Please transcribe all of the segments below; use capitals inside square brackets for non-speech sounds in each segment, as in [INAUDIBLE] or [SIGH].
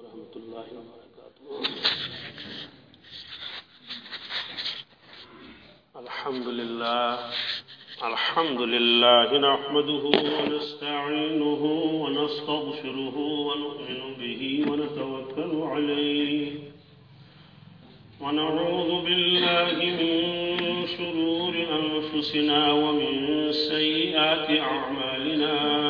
ورحمۃ اللہ وبرکاتہ الحمد لله. الحمد لله نحمده ونستعينه ونستغفره ونؤمن به ونتوكل عليه. ونعوذ بالله من شرور أنفسنا ومن سيئات أعمالنا.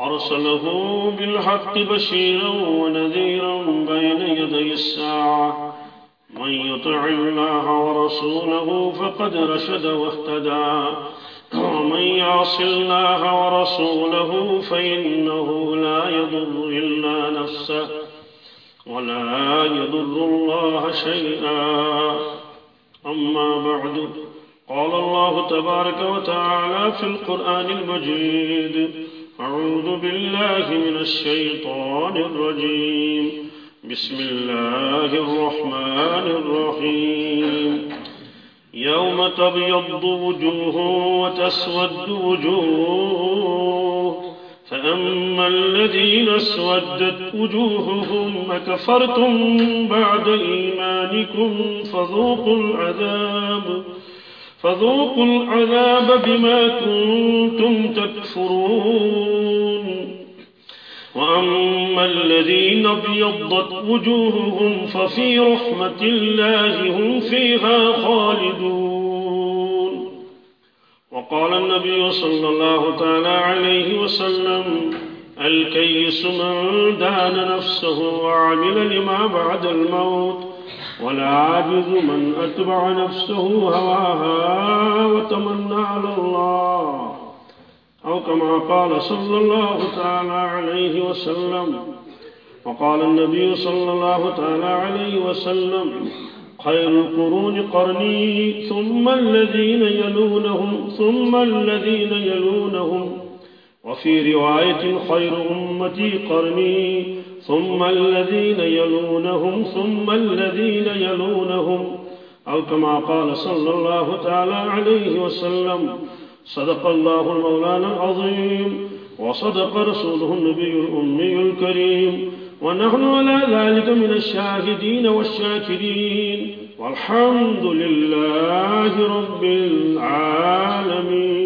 أرسله بالحق بشيرا ونذيرا بين يدي الساعة. من يطع الله ورسوله فقد رشد واهتدى. ومن يعص الله ورسوله فإنه لا يضر إلا نفسه ولا يضر الله شيئا. أما بعد قال الله تبارك وتعالى في القرآن المجيد أعوذ بالله من الشيطان الرجيم. بسم الله الرحمن الرحيم. يوم تبيض وجوه وتسود وجوه فأما الذين اسودت وجوههم أكفرتم بعد إيمانكم فذوقوا العذاب. فذوقوا العذاب بما كنتم تكفرون. وأما الذين ابيضت وجوههم ففي رحمة الله هم فيها خالدون. وقال النبي صلى الله تعالى عليه وسلم الكيس من دان نفسه وعمل لما بعد الموت والعاجز من أتبع نفسه هواها وتمنى على الله. أو كما قال صلى الله تعالى عليه وسلم وقال النبي صلى الله تعالى عليه وسلم خير القرون قرني ثم الذين يلونهم ثم الذين يلونهم. وفي رواية خير أمتي قرني ثم الذين يلونهم ثم الذين يلونهم. أو كما قال صلى الله تعالى عليه وسلم صدق الله المولانا العظيم وصدق رسوله النبي الأمي الكريم. ونحن على ذلك من الشاهدين والشاكرين. والحمد لله رب العالمين.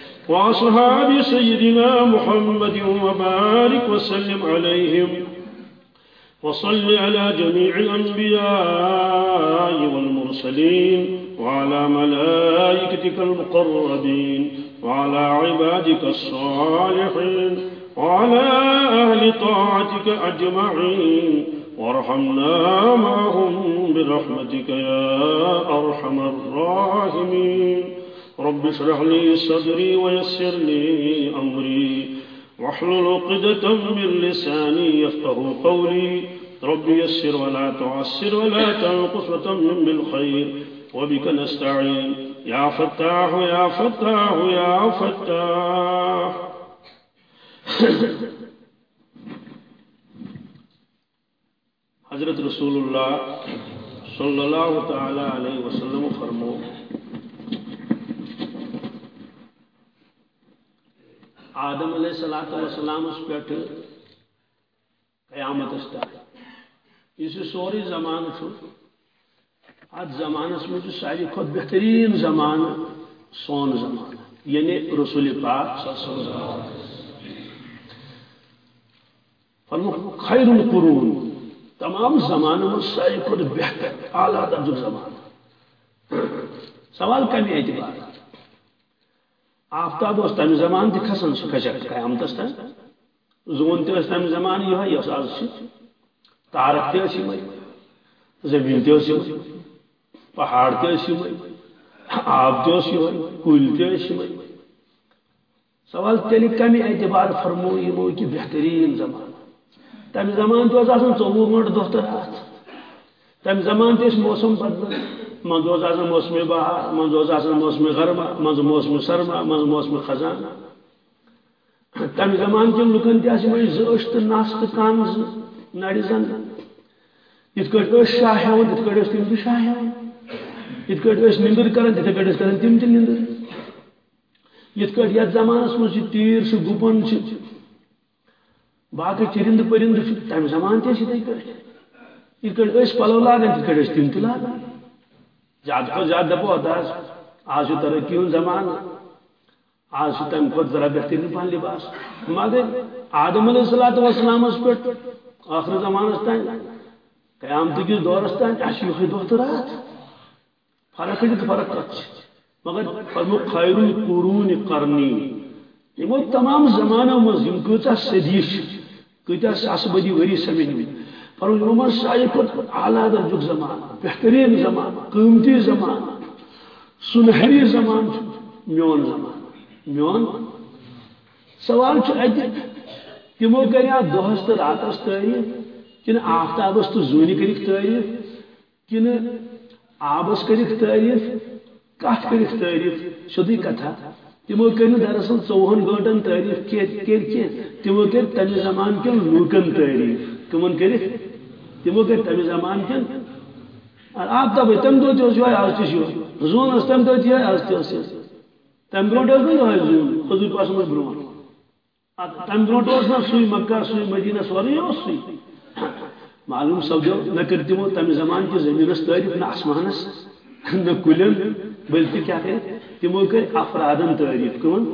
وأصحاب سيدنا محمد وبارك وسلم عليهم. وصل على جميع الأنبياء والمرسلين وعلى ملائكتك المقربين وعلى عبادك الصالحين وعلى أهل طاعتك أجمعين. وارحمنا معهم برحمتك يا أرحم الراحمين. رب اشرح لي صدري ويسر لي أمري واحلل عقدة من لساني يفقه قولي. رب يسر ولا تعسر ولا تنقص وتمم بالخير. وبك نستعين. يا فتاح يا فتاح يا فتاح. حضرت رسول اللہ صلی اللہ تعالی علیہ وسلم فرمو آدم علیہ الصلوۃ والسلام اس پٹھ قیامت استا اس سوری زمان چھو ات زمانس میں ساری کھت بہترین زمان، سون زمان۔ یعنی رسول پاک صلی فرمو خیر القرون تمام زمانوں میں ساری خود بہتر، اعلیٰ درجہ زمان۔ سوال کمی اعتبار۔ آفتاب اس تمہ زمان تہ کھسان سہ کھچک قیامتس تم زون تہ تمہ زمان یہ یس آز تارک تہ زمین تہ پہاڑ تہ آب تہ کل تہ سوال تیل کمی اعتبار فرمو یمو کہ بہترین زمان. تمہ زمان تو آسان ژووہ گنٹ دہ تو رات تمہ زمان تہ موسم بدل. من اوس آسان موسم بہار من اوس آسان موسم گرما من موسم سرما من موسم خزان تمہ زمان کن لکن تہ زش تو نس تو کان نڑ زن یت کٹ شاہ ہیون یت کٹ تم تہ شاہ ہیون یت کٹ نندر کران تتھے کٹ کران تم تہ نندر. یت کٹ یتھ زمانس مز تیر سے گپن باقی چرند پرند تمہ زمان تہ تھی یہ کٹ پلو لاگان تھی تم تہ لاگان زیادہ کھت زیادہ دپو آز آج ترقی ہند زمان؟ آج تم کھت ذرا بہترین پہن لباس مگر آدم علیہ الصلوۃ والسلام پہ آخر زمانس تین قیامت کس دورس تین اس یہ دہ تو رات فرق ہے فرق کت مگر فرمو خیر القرون قرنی۔ یہ تمام زمانوں مز یم کتا صدی کتا ساس بدی وری سمجھ پر عمر سائے اعلیٰ درجک زمان، بہترین زمان، قیمتی زمان، سنہری زمان، میون زمان۔ میون؟ سوال اتہ تمو کریا دہس تو راتس تعریف کن آفتابس تو زونی کرک تعریف کن آبس کرک تعریف کت کرک تعریف سیدھی کتھا تمو کر دراصل ژوہن گنٹن تعریف کی تمو کر تمہ زمان کن لوکن تعریف کمن کرک تمو کر تمہ زمان کن اور آپ تب تم دو تہ جو آج تہ زون اس تم دو تہ آج تہ تم برونٹ اس نہ زون حضور پاس مت برون تم برونٹ اس نہ سوی مکہ سوی مدینہ سوری اس سوی معلوم سمجھو، نہ کر تمو تم زمان کی زمین اس تعریف نہ آسمانس نہ کلن بلکہ کیا کہ تمو کر افرادن تعریف کون؟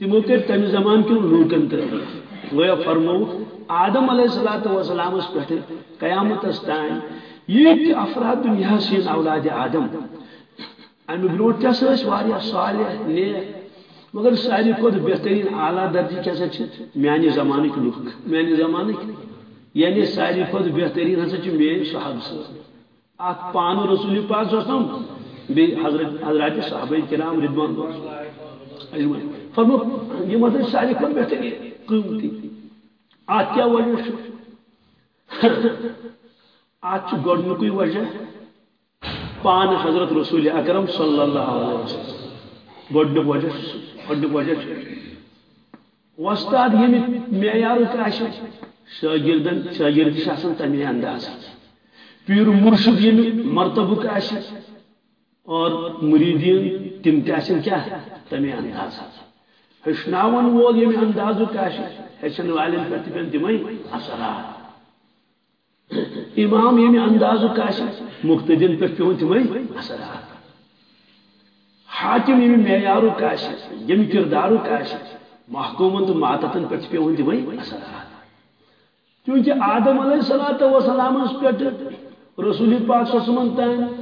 تمو کر تم زمان کی لوکن تعریف وہ فرمو آدم علیہ الصلوۃ والسلام اس پہ قیامت استان یہ افراد دنیا سین اولاد آدم۔ امی برونٹ کیا سس واریا صالح، نیک، مگر ساری کھت بہترین اعلیٰ درجی کیا سا میانہ زمانک لوک میانہ زمانک یعنی ساری کھت بہترین ہسا میان صحاب صاحب اخ پان رسول پاک صلی اللہ بی حضرت، حضرات صحابہ کرام رضوان اللہ فرمو، یہ مطلب ساری کھت بہترین قیمتی ات کیا وجہ ات گۄڈنیُکُے وجہ پان حضرت رسول اکرم صلی اللہ علیہ وسلم۔ گۄڈنیُک وجہ گۄڈنیُک وجہ وستاد ییٚمہِ معیارُک آسہِ شٲگِردن شٲگِرد آسان تَمے انداز پیٖر مُرشد ییٚمہِ مرتبُک آسہِ اور مریٖدیٖن تِم تہِ آسن کیٛاہ انداز ہیٚچھناوَن وول ییٚمہِ اندازُک آسہِ ہیٚچھن والٮ۪ن پٮ۪ٹھ تہِ پیٚن اثرات امام ییٚمہِ اندازُک آسہِ مُختدِن پٮ۪ٹھ پیٚوان تِمے اثرات حاکم ییٚمہِ معیارُک آسہِ ییٚمہِ کِردارُک آسہِ محکوٗمن تہٕ ماتتن پٮ۪ٹھ چھِ پیٚوان اثرات چوٗنٛکہِ آدم علیہ الصلوٰتُ وسلامس پٮ۪ٹھ رسول پاک صلی اللہ صسمن تام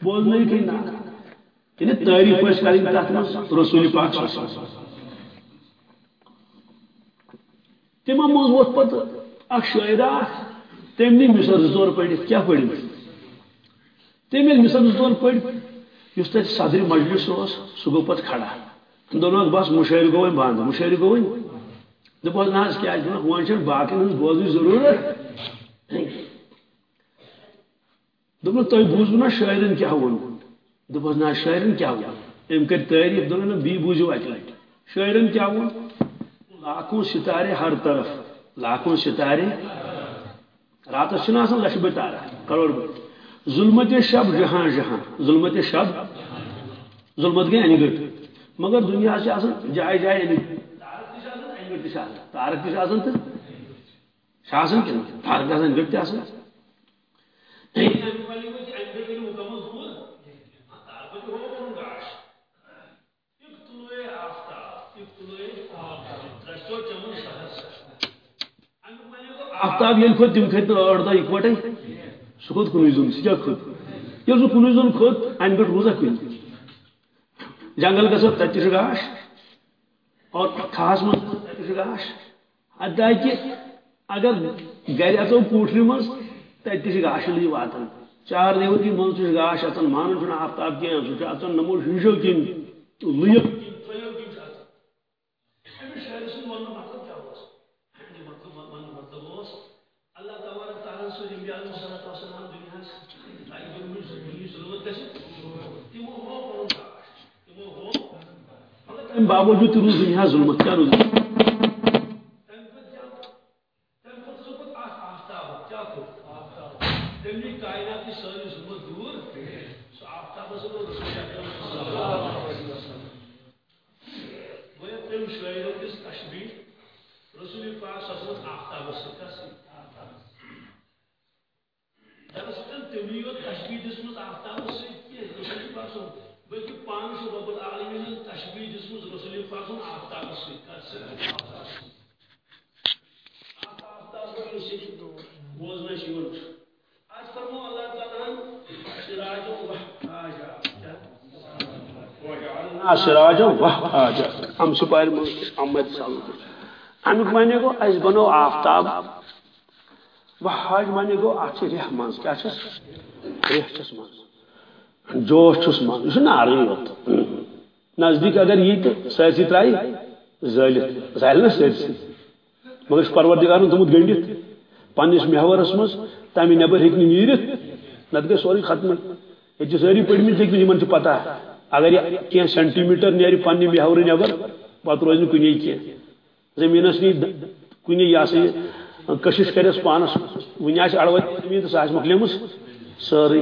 بولنے کی نہ یعنی تعریف پہ کریں تک من رسول پاک صلی اللہ علیہ وسلم۔ تمہ مز ووت پتہ اخ شاعر تم نی مثال زور پڑھت کیا پڑھ تم یل مثال زور پڑھ اس تک صدر مجلس اس سہ گو پتہ کھڑا دونوں بس مشاعر گو بند مشاعر گو دپس نا کیا ون باقی ہن بوزن ضرورت دپن تھی بوزو نا شاعرن کیا ون دپس نا شاعرن کیا ون ام کر تعریف دونوں نا بی بوزو اکہ لٹ شاعرن کیا ون لاکھوں ستارے ہر طرف. لاکھوں ستارے. رات لچھ بہ تارہ کروڑ بہ ظلمت شب جہاں جہاں. ظلمت شب. ظلمت گئی یعنی این گٹ مگر دنیا جائے جائے یعنی این تارک تہ آسان تو تارک آسان گٹ تہ آسان آفتاب یل کھت تم کھت ٲٹھ دۄہ اکوٹے سہ کھوت کُنُے زوٚن سہ کیٛاہ کھوت ییٚلہِ سُہ کُنُے زوٚن کھوت اَمہِ پٮ۪ٹھ روٗزا کُنہِ جنگل گژھو تتہِ تہِ چھُ گاش، اور کھہس منٛز تتہِ چھُ گاش حتیٰ کہِ اگر گرِ اژو کوٹھرِ منٛز تتہِ تہِ چھِ گاشہٕ واتان چار دیوتی تہِ چھُ گاش اژان مانان چھُنہٕ آفتاب کینٛہہ سُہ چھُ اژان نمو شیٖشو کِنۍ لُیِتھ باوجود روز دنیا ظلمت کیا روز رسول پاک صلی اللہ علیہ وسلم آفتاب تمی یوت تشبیح دسمت آفتاب رسول پاک صلی بلکہ پانچ رب العالمین تشبیح دسمت رسول پاک صلی آفتاب بوزنا شیون آج فرمو اللہ تعالیٰ سراج و سراج وحاجا ہم سپار امیک معنی گو اس بنو آفتاب۔ وحاج معنی گو ات ریح من کیا ریح چس من جوش چس من یہ نارے یوت نزدیک اگر یہ تو سرسی ترائی زالت زال نا سرسی مگر پروردگار تمت گنڈت پنس محورس مز تمہ نبر ہیک نیرت نت گئی سوری ختم۔ یہ ساری پڑمت ہیکن پتہ اگر کی سینٹی میٹر نیری پنہ محور نبر پتہ روز کن کی زمینس نی کن یہ سا کشش کرس پانس ون آڑ زمین تو سہ مکلیم ساری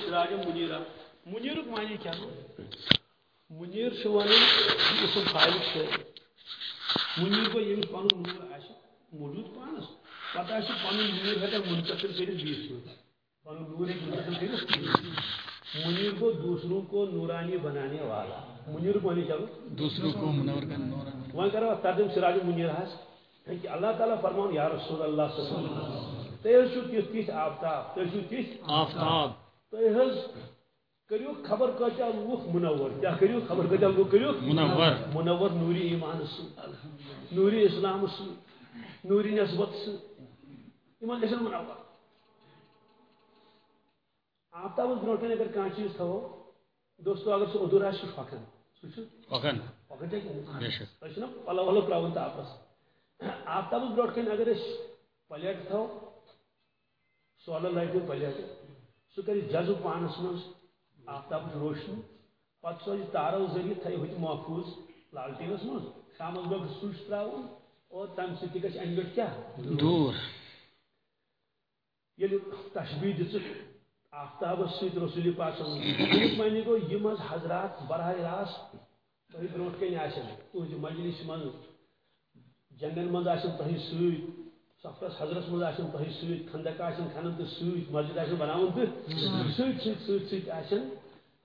سراج منیرہ منیر معنی کیا منیر ون اسم خالق منیر کو یہ پن موجود پانس پتہ آس منتقل کر بیس پن نور منیر کو دوسروں کو نورانی بنانے والا۔ منیر کو معنی کیا دوسروں کو منور کرنے والا وہ کرو ترجم سراج منیر ہس کہ اللہ تعالیٰ فرمان یا رسول اللہ صلی اللہ علیہ وسلم تیل چھو تیس تیس آفتاب تیل چھو تیس آفتاب۔ تیل کریو خبر کچا لوک منور۔ کیا کریو خبر کچا لوک کریو؟ منور۔ منور نوری ایمان سو۔ نوری اسلام سو۔ نوری نسبت سو۔ ایمان گژھن منور؟ آفتاب برونٹھ اگر کانٛہہ چیٖز تھاوو دوستو اگر سُہ ہۄکھان ہۄکھان چھا تۄہہِ چھُنا پلو ولو ترٛاوُن تاپس آفتاب برونٹھ کن اگر پلیٹ تھاو سولر لائٹہِ پلیٹ سُہ کر جذب پانس مز آفتاب روشنی۔ پتہ سوز تارو ذریعہ تھو ہوت محفوظ۔ لالٹینس مز شامس گو سوچ تراؤن اور تم سی گھر انگٹ کیا؟ دور۔ یل تشبیح دس آفتاب ست رسول پاک امیک معنی گو یم حضرات براہ راست تہ بروٹ کن آن مجلس من جنگن مز آن تہ سفرس حضرت مز آن تہ ست خندق آن کھنان تو ست مسجد آن بناون تو۔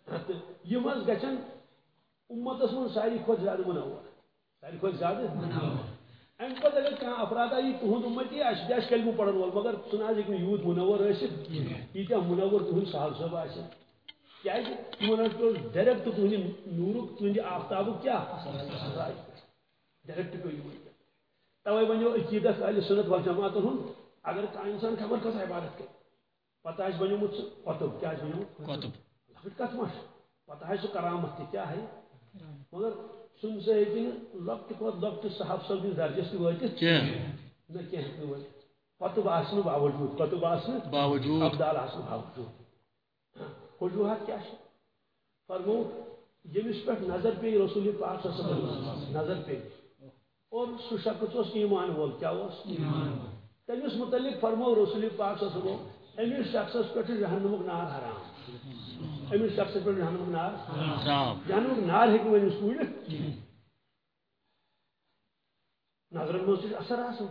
ست یم گھن امتس من ساری کھت زیادہ منور ساری کھت زیادہ ام پتہ اگر کھانا افراد آئی تہد امتی آس آس کلمہ پڑھن وول مگر نہ ہیٚکہِ نہٕ یوٗت منور ٲسِتھ ییٖتیٛاہ منور تُہُنٛد صاحب صٲب آسہِ کیٛازِ تِمن حظ پیوٚو ڈایریکٹ تُہنٛدِ نوٗرُک تُہنٛدِ آفتابُک کیٛاہ ڈایریکٹ پیوٚو یِمن توے ونیو عقیدت اہل سنت والجماعت ہن اگر کانٛہہ انسان خبر کس عبادت کرِ پتہ آسہِ بنیومُت سُہ قطب کیٛاہ آسہِ بنیومُت لۄکٕٹ کتھ ما چھِ پتہ آسہِ سُہ کرامت تہِ کیٛاہ ہے؟ مگر سُہ درجس نہ باوجوٗد ابدال باوجوٗد۔ وجوہات فرمو ییٚمِس پٮ۪ٹھ نظر پیٚیہِ رسول پاک صلی اللہ علیہ وسلم نظر پیٚیہِ اور سُہ شخص اوس ایمان وول اوس تٔمِس متعلق فرمو رسول پاک صلی اللہ علیہ وسلم أمِس شخصس پٮ۪ٹھ چھُ جہنمُک نار حرام۔ أمِس شخصس پٮ۪ٹھ جہنمُک نار رام جہنمُک نار منٛز تہِ چھُ اثر آسان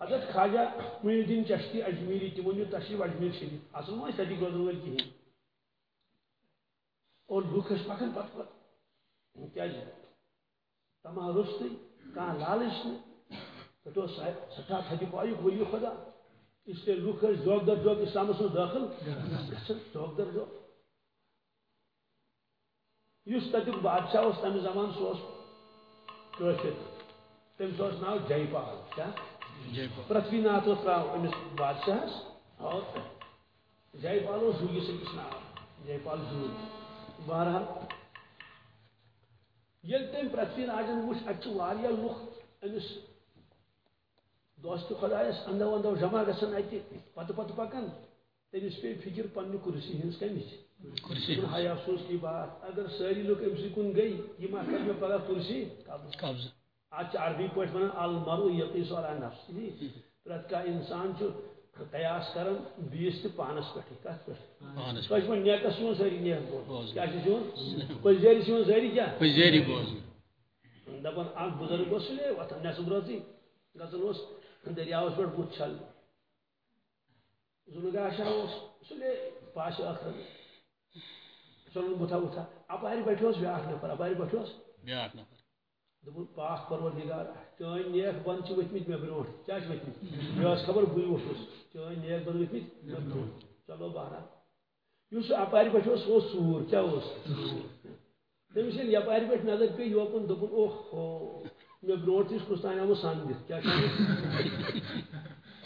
حضرت خواجہ معین الدین چشتی اجمیری تِمن نیوٗ تشریف اجمیر شریف اصل تتی روزن وٲلۍ کِہیٖنۍ اور پکان پتہٕ پتہٕ کیازِ تمام روٚستٕے کانٛہہ لالٕچ نہٕ پٮ۪ٹھ اوس سٮ۪ٹھاہ تھدِ پایُک ؤلی لُکھ ٲسۍ دۄہ در دۄہ اسلامس دٲخل گژھان دۄہ در دۄہ یُس تتیُک بادشاہ تٔمِس اوس ناو جے پال کیٛاہ جے پال پرتھوی ناتھ اوس تراو أمِس بادشاہس اور جے پال اوس زوٗگِس أکِس ناو جے پال زوٗگ بہرحال ییٚلہِ تٔمۍ پرتھوی راجن وٕچھ اَتہِ چھِ واریاہ لُکھ أمِس دوستہِ خۄدایس اندو اندو جمع گژھان اَتہِ پتہٕ پتہٕ پکان تٔمِس پیٚیہِ فِکر پننہِ کُرسی ہٕنٛز کمِچ ہاے افسوس کی بات اگر سٲری لُکھ أمۍ سٕے کُن گٔے یہِ ما کر مےٚ پگاہ کُرسی قبض آج عربی پٲٹھۍ ونان المرء یقیس علی نفس پرٛٮ۪تھ کانٛہہ اِنسان چھُ قیاس کران بیٚیِس تہِ پانس تۄہہِ چھُ وۄنۍ نیکس چھِ یِوان سٲری نیک چھِ یِوان پٔزیری چھِ یِوان سٲری کیٛاہ پزیری بوزن دپان اکھ بُزرگ سُلے نٮ۪صب رٲژٕے گژھان اوس دٔریاوس چھلنہِ زُنہٕ گاشا اوس. سُلے پاشہِ ٲخرت چلُن بُتھا وُتھا اپارِ بٹھِ اوس بیٛاکھ نفر. اپارِ بٹھِ اوس. بیاکھ نفر. دوٚپُن پاک پروردگار. چٲنۍ نیک بنٛد چھِ ؤتھۍ مٕتۍ مےٚ برونٛٹھ کیٛاہ چھِ ؤتھۍ مٕتۍ مےٚ ٲس خبر بٕے ووٚتھُس چٲنۍ نیک بنٛد ؤتھۍ مٕتۍ مےٚ برونٛٹھ چلو بہرحال یُس سُہ اپارِ پٮ۪ٹھ اوس. سُہ اوس ژوٗر کیٛاہ اوس؟ تٔمِس ییٚلہِ یپارِ پٮ۪ٹھ نظر پیٚیہِ یوکُن دوٚپُن اوہ ہو مےٚ برونٛٹھ تہِ چھُ کُس تانۍ آمُت سن دِتھ کیٛاہ چھُ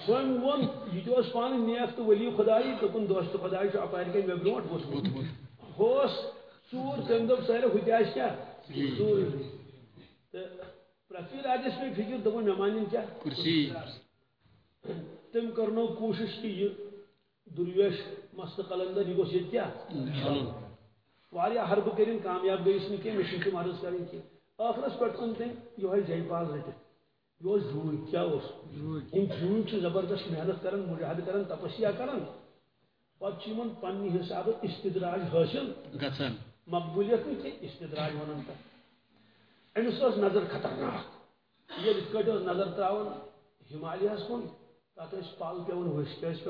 وۄنۍ ووٚن یہِ تہِ اوس پانہٕ نیک تہٕ ؤلی خۄدایی دوٚپُن دوستہٕ خۄداے چھُ اپارِ کَنۍ مےٚ برونٛٹھ ووٚتھمُت ہُہ اوس ژوٗر تٔمۍ دوٚپ سارے ہُہ تہِ آسہِ کیٛاہ ژوٗر تہٕ پرٛتھوی راجس پیٚیہِ فِکر دوٚپُن مےٚ مانن کیٛاہ تٔمۍ کٔرنو کوٗشِش کہِ یہِ دُرویش مستہٕ قلندر یہِ گوٚژھ ییٚتہِ کیٛاہ واریاہ حربہٕ کٔرِنۍ کامیاب گٔیس نہٕ کینٛہہ مےٚ چھِنہٕ تِم عرض کَرٕنۍ کینٛہہ ٲخرس پٮ۪ٹھ اوٚن تٔمۍ یِہوے جے پال رٔٹِتھ یہِ اوس جوٗرۍ کیٛاہ اوس یِم جوٗرۍ چھِ زبردست محنت کران مُجاہدٕ کران تپسیا کران پتہٕ چھِ یِمن پننہِ حسابہٕ استدراج حٲصِل گژھان مقبولیت نہٕ کینٛہہ استدراج ونان تتھ أمِس ٲس نظر خطرناک۔ ییٚلہِ یِتھ کٲٹھۍ ٲس نظر تراوان ہمالیہس کُن تتھ ٲسۍ پل پیوان ؤسۍ کیٛاہ ٲسۍ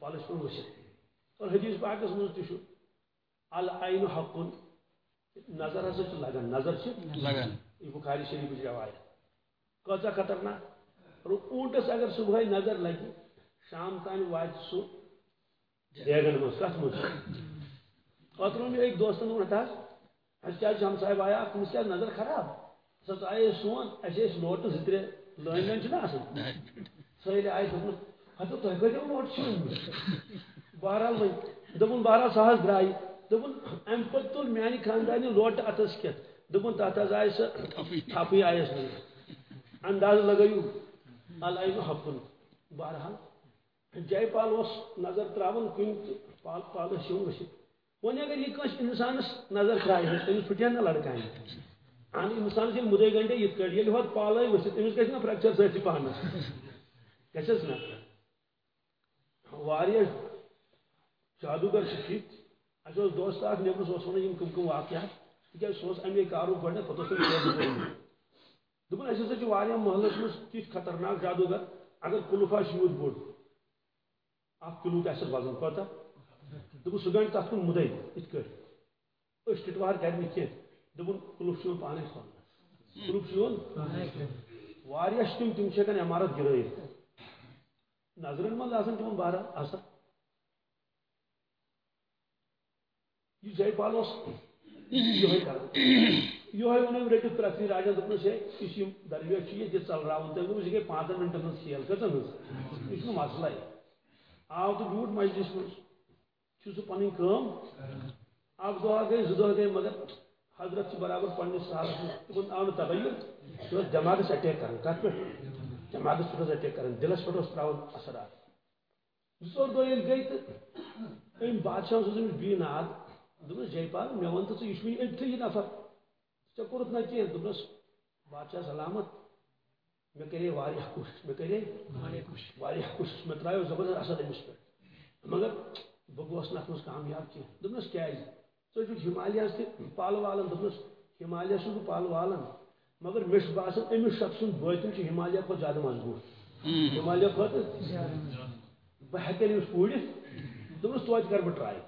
پل ٲسۍ پیوان ؤسِتھ اور حدیث پاکس منٛز تہِ چھُ العین حقن۔ نظر ہسا چھِ لگان نظر چھِ لگان یہ بخاری شریفٕچ روایت کۭژاہ خطرناک؟ اور اونٹس اگر صبحٲے نظر لگہِ شام تانۍ واتہِ سُہ دیگن منٛز کتھ منٛز اوترٕ ووٚن مےٚ أکۍ دوستن ووٚن حظ اَسہِ کیٛاہ چھُ ہمساے تٔمِس کیٛاہ نظر خراب؟ سۄ ژایے سون اَسہِ ٲسۍ لوٹہٕ زٕ ترٛےٚ لٲنۍ لٲنۍ چھِنہ آسان سٲری آیہِ دوٚپُن ہتہٕ تۄہہِ کۭتیاہ چھِو أنمٕتۍ بہرحال وۄنۍ دوٚپُن بہرحال سۄ حظ درٛایہِ دوٚپُن اَمہِ پتہٕ تُل میانہِ خاندانہِ لوٹہٕ اَتھس کھٮ۪تھ دوٚپُن تتھ حظ آیہِ سۄ تھپھٕے آیس نہٕ انداز لگٲیِو العین حقن. بہرحال جے پال اوس نظر تراوان کُنہِ تہٕ پال پال ٲسۍ یِوان ؤسِتھ وۄنۍ اگر یہِ کٲنٛسہِ اِنسانس نظر ترٛایہِ تٔمِس پھٕٹن نہ لڑکانہِ اہن اِنسانس ییٚلہِ مُدے گنڈے یِتھ کٲٹھۍ ییٚلہِ ہوٚت پالے ؤسِتھ أمِس گژھِ نا فریکچر سٲرسٕے پانس گژھٮ۪س نہ واریاہ جادوگر چھِ ٹھیک اَسہِ اوس دوست اکھ نیبرٕ سُہ اوس وَنان یِم کٕم کٕم واقعات تِکیازِ سُہ اوس اَمے کارُک گۄڈنٮ۪تھ پتہٕ اوس تٔمۍ شٲدی کٔرمٕژ دوٚپُن اَسہِ ہسا چھِ واریاہ محلس منٛز تِتھۍ خطرناک جادوگر اگر کُلُف آسہِ یوٗت بوٚڑ اکھ کِلوٗ آسٮ۪س وزن کوتاہ دوٚپُن سُہ گنٛڈِ تتھ کُن مُدے یِتھ کٲٹھۍ أسۍ ٹِٹوار کرِ نہٕ کینٛہہ دوٚپُن کُلُف چھُ یِوان پانے کھولنس کُلُف چھُ یِوان واریاہ چھِ تِم تِم چھِ ہٮ۪کان عمارت گرٲیِتھ نظرن منٛز آسان تِمن بہرحال اثر یہِ جے پال اوس یِہوے کران یہ ون رٹت پریتھ راجن دپنس ہے یہ درویش یہ چل رہا تم دپس یہ گئی پانچن منٹن ہز کھیل کتن ہز یہ مسئلہ آو تو بیوٹ مجلس من سہ پن کام۔ اک دہ گئی زٕ مگر حضرت سے برابر پنس حالس میں تمن آو تغیر سہ دماغس اٹیک کران کت پہ۔ دماغس پہ اٹیک کران دلس پہ تراؤن اثرات۔ زٕ ژور دۄہ ییٚلہِ گٔے تہٕ أمۍ بادشاہس اوس أمِس بی ناد۔ دوٚپنس جے پال مےٚ ووٚن تہٕ ژٕ یہِ چھُ وٕنہِ أتھٕے یہِ نفر۔ ژےٚ کوٚرُتھ نہ کینٛہہ دوٚپنس بادشاہ سلامت۔ مےٚ کرے واریاہ کوٗشِش مےٚ کرے واریاہ کوٗشِش۔ واریاہ کوٗشِش مےٚ ترٛایو زبردست اثر أمِس پٮ۪ٹھ مگر بہٕ گوس نہٕ اَتھ منٛز کامیاب کینٛہہ دوٚپنس کیٛازِ ژٕ چھُکھ ہمالیاہس تہِ پل والان دوٚپنس ہمالیہ چھُس بہٕ پل والان مگر مےٚ چھُ باسان أمِس شخص سُنٛد بٲتِن چھُ ہمالیہ کھۄتہٕ زیادٕ مضبوٗط۔ ہمالیہ کھۄتہٕ بہ ہیٚکے نہٕ أمِس پوٗرِتھ دوٚپنس توتہِ کر بہٕ ٹراے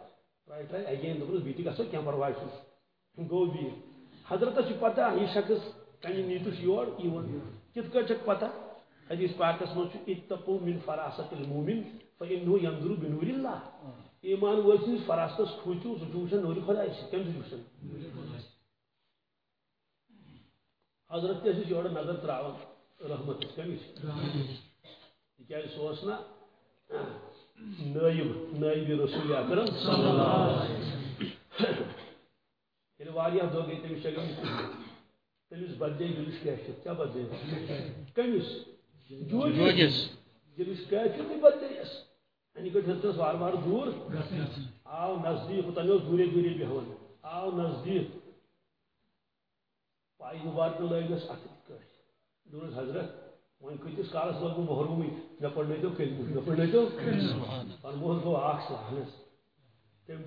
ٹراے ٹراے اگین دوٚپنس بیٚیہِ تہِ گژھو کینٛہہ پرواے چھُنہٕ گوٚو بِہِتھ حضرتس چھُ پتہ یہِ شخص کمہِ نیٖتِس یور یِوان کِتھ کٲٹھۍ چھکھ پتہ حدیث پاکس منٛز چھُ اتقو من فراست المومن فإنه ينظر بنور الله ایمان وٲلۍ سٕنٛدِس فراستس کھوٗژِو سُہ چھُ وٕچھان نورِ سۭتۍ کمہِ سۭتۍ وٕچھان حضرت تہِ ٲسِس یورٕ نظر تراوان رحمتس کمِچ تِکیازِ سُہ اوس نہ نائب نائب رسول اکرم صلی اللہ علیہ وسلم۔ ییٚلہِ واریاہ دۄہ گٔے تٔمِس چھےٚ گٔمٕژ تٔمِس بدلے دِلٕچ کیفیت کیٛاہ بدلے کٔمِس جوگس دِلٕچ کیفیت تہِ بدلے اَنہِ گٔٹۍ ہیٚژنَس وارٕ وارٕ دوٗر۔ آو نزدیٖک تَمہِ اوس دوٗرے دوٗرے بیٚہوان آو نزدیٖک۔ پاے مُبارکہٕ لٲگِس اَتھٕ کٲٹھۍ دوٚپنَس حضرت۔ وۄنۍ کۭتِس کالس لوگ بہٕ محرومٕے مےٚ پرنٲیتو کلمہٕ مےٚ پرنٲیتو فرموہس گوٚو اکھ لہنس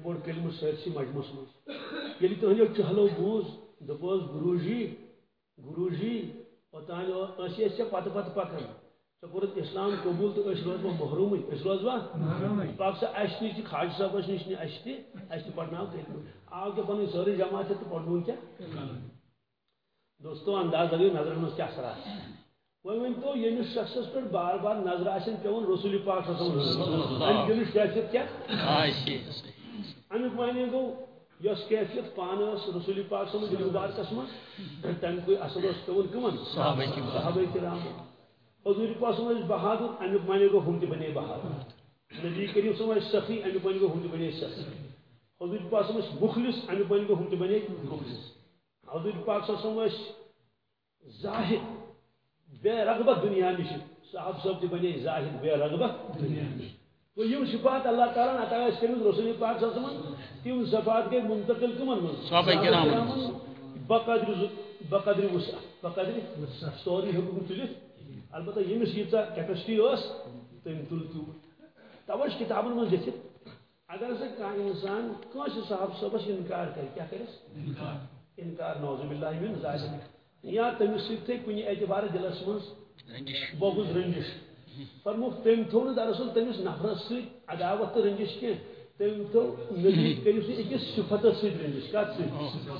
پوٚر کلمہٕ ییٚلہِ تُہنٛدیو چہلو بوٗز دوٚپُس گروٗ جی گروٗ جی ژےٚ پتہٕ پتہٕ پکان ژےٚ کوٚرُتھ اسلام قبوٗل تہٕ أسۍ روزوا محرومٕے أسۍ روزوا پک سا اَسہِ نِش تہِ خاج صٲبس نِش نہِ اَسہِ تہِ اَسہِ تہِ پرناو آو کیٛاہ پنٕنۍ سٲرٕے جماعت تہٕ پرنوُن کیٛاہ دوستو انداز لگٲیِو نظرن منٛز کیٛاہ اثرات وۄنۍ ؤنۍتو ییٚمِس شخصس پٮ۪ٹھ بار بار نظر آسن پیوان رسول پاک صلی اللہ علیہ وسلم۔ اَمہِ دِلٕچ کیفیت کیٛاہ امیُک معنی گوٚو یۄس کیفیت پانہٕ ٲس رسول پاک صلی اللہ مبارکس منٛز تمیُکُے اثر اوس پیوان کٕمن صحابہ کرام۔ حضور پاک اللہ بہادر امیُک معنی گوٚو ہُم تہِ بنے بہادر۔ نبی کریم اللہ سخی امیُک معنی گوٚو ہُم تہِ بنے سخی۔ حضور پاک صلی اللہ مخلص امیُک معنی گوٚو ہُم تہِ بنے مخلص۔ حضور پاک صلی اللہ ٲسۍ ظاہر بے رغبت دنیا نش صاحب صاحب تہ بنے زاہد بے رغبت دنیا نش تو یم صفات اللہ تعالیٰ عطا اس کرمت رسول پاک صلی اللہ علیہ وسلم تم صفات کے منتقل کمن من. صحابہ کرام. بقدر بقدر وسع. بقدر سوری حکم تلت البتہ یمس ییژا کیپیسٹی اس تم تل تو. توش کتابن من لکھت اگر سے کانٛہہ انسان کٲنٛسہِ صاحب صٲبس انکار کرِ کیٛاہ کرس انکار. نوزُ باللہ من ذالک. یا تمس سۭتۍ کُنہِ اعتبار دلس منٛز بغض رنجش فرموک تٔمۍ تھوٚو نہٕ دراصل تٔمِس نفرس سۭتۍ عداوت تہٕ رنجش کینٛہہ تٔمۍ تھوٚو نبی کریم سۭتۍ أکِس صفتس سۭتۍ رنجش کتھ سۭتۍ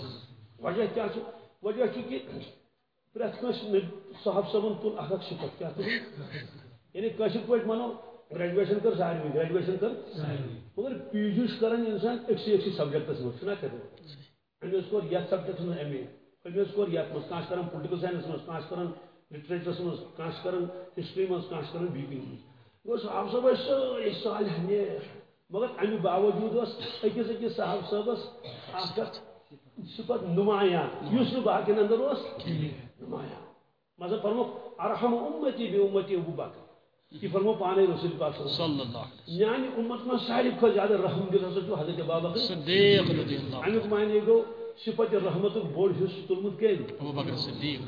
وجہ کیٛاہ چھُ وجہ چھُ کہِ پرٛٮ۪تھ کٲنٛسہِ صاحب صٲبن تُل اکھ صفت کیٛاہ تُل یعنی کٲشِر پٲٹھۍ ونو گریجویشن کر سارنٕے گریجویشن کر مگر پی جی چھُ کران انسان أکسٕے أکسٕے سبجکٹس منٛز چھُنا کران أمِس کوٚر یتھ سبجکٹس منٛز ایم اے أمِس کوٚر کانٛہہ چھُ کران پُلٹِکل ساینس چھُ کران لٹریچرس چھُ کران ہسٹری چھُ کران بی پی منٛز گوٚو صاحب صٲب ٲسۍ سٲری صالح نیک مگر امہِ باوجوٗد اوس أکِس أکِس صاحب صٲبس اکھ اکھ صفت نمایاں یُس نہٕ باقین اندر اوس نمایاں۔ مطلب فرموکھ ارحم امتی بے امتی ابو بکر۔ یہ فرمو پانے رسول پاک صلی اللہ علیہ وسلم۔ میانہِ امت منٛز ساروی کھۄتہٕ زیادٕ رحم دل ہسا چھُ حضرت ابابکر صدیق رضی اللہ امیُک معنی گوٚو صفت رحمتُک بوٚڑ حصہٕ تُلمُت کٔمۍ أبو بکر صدیق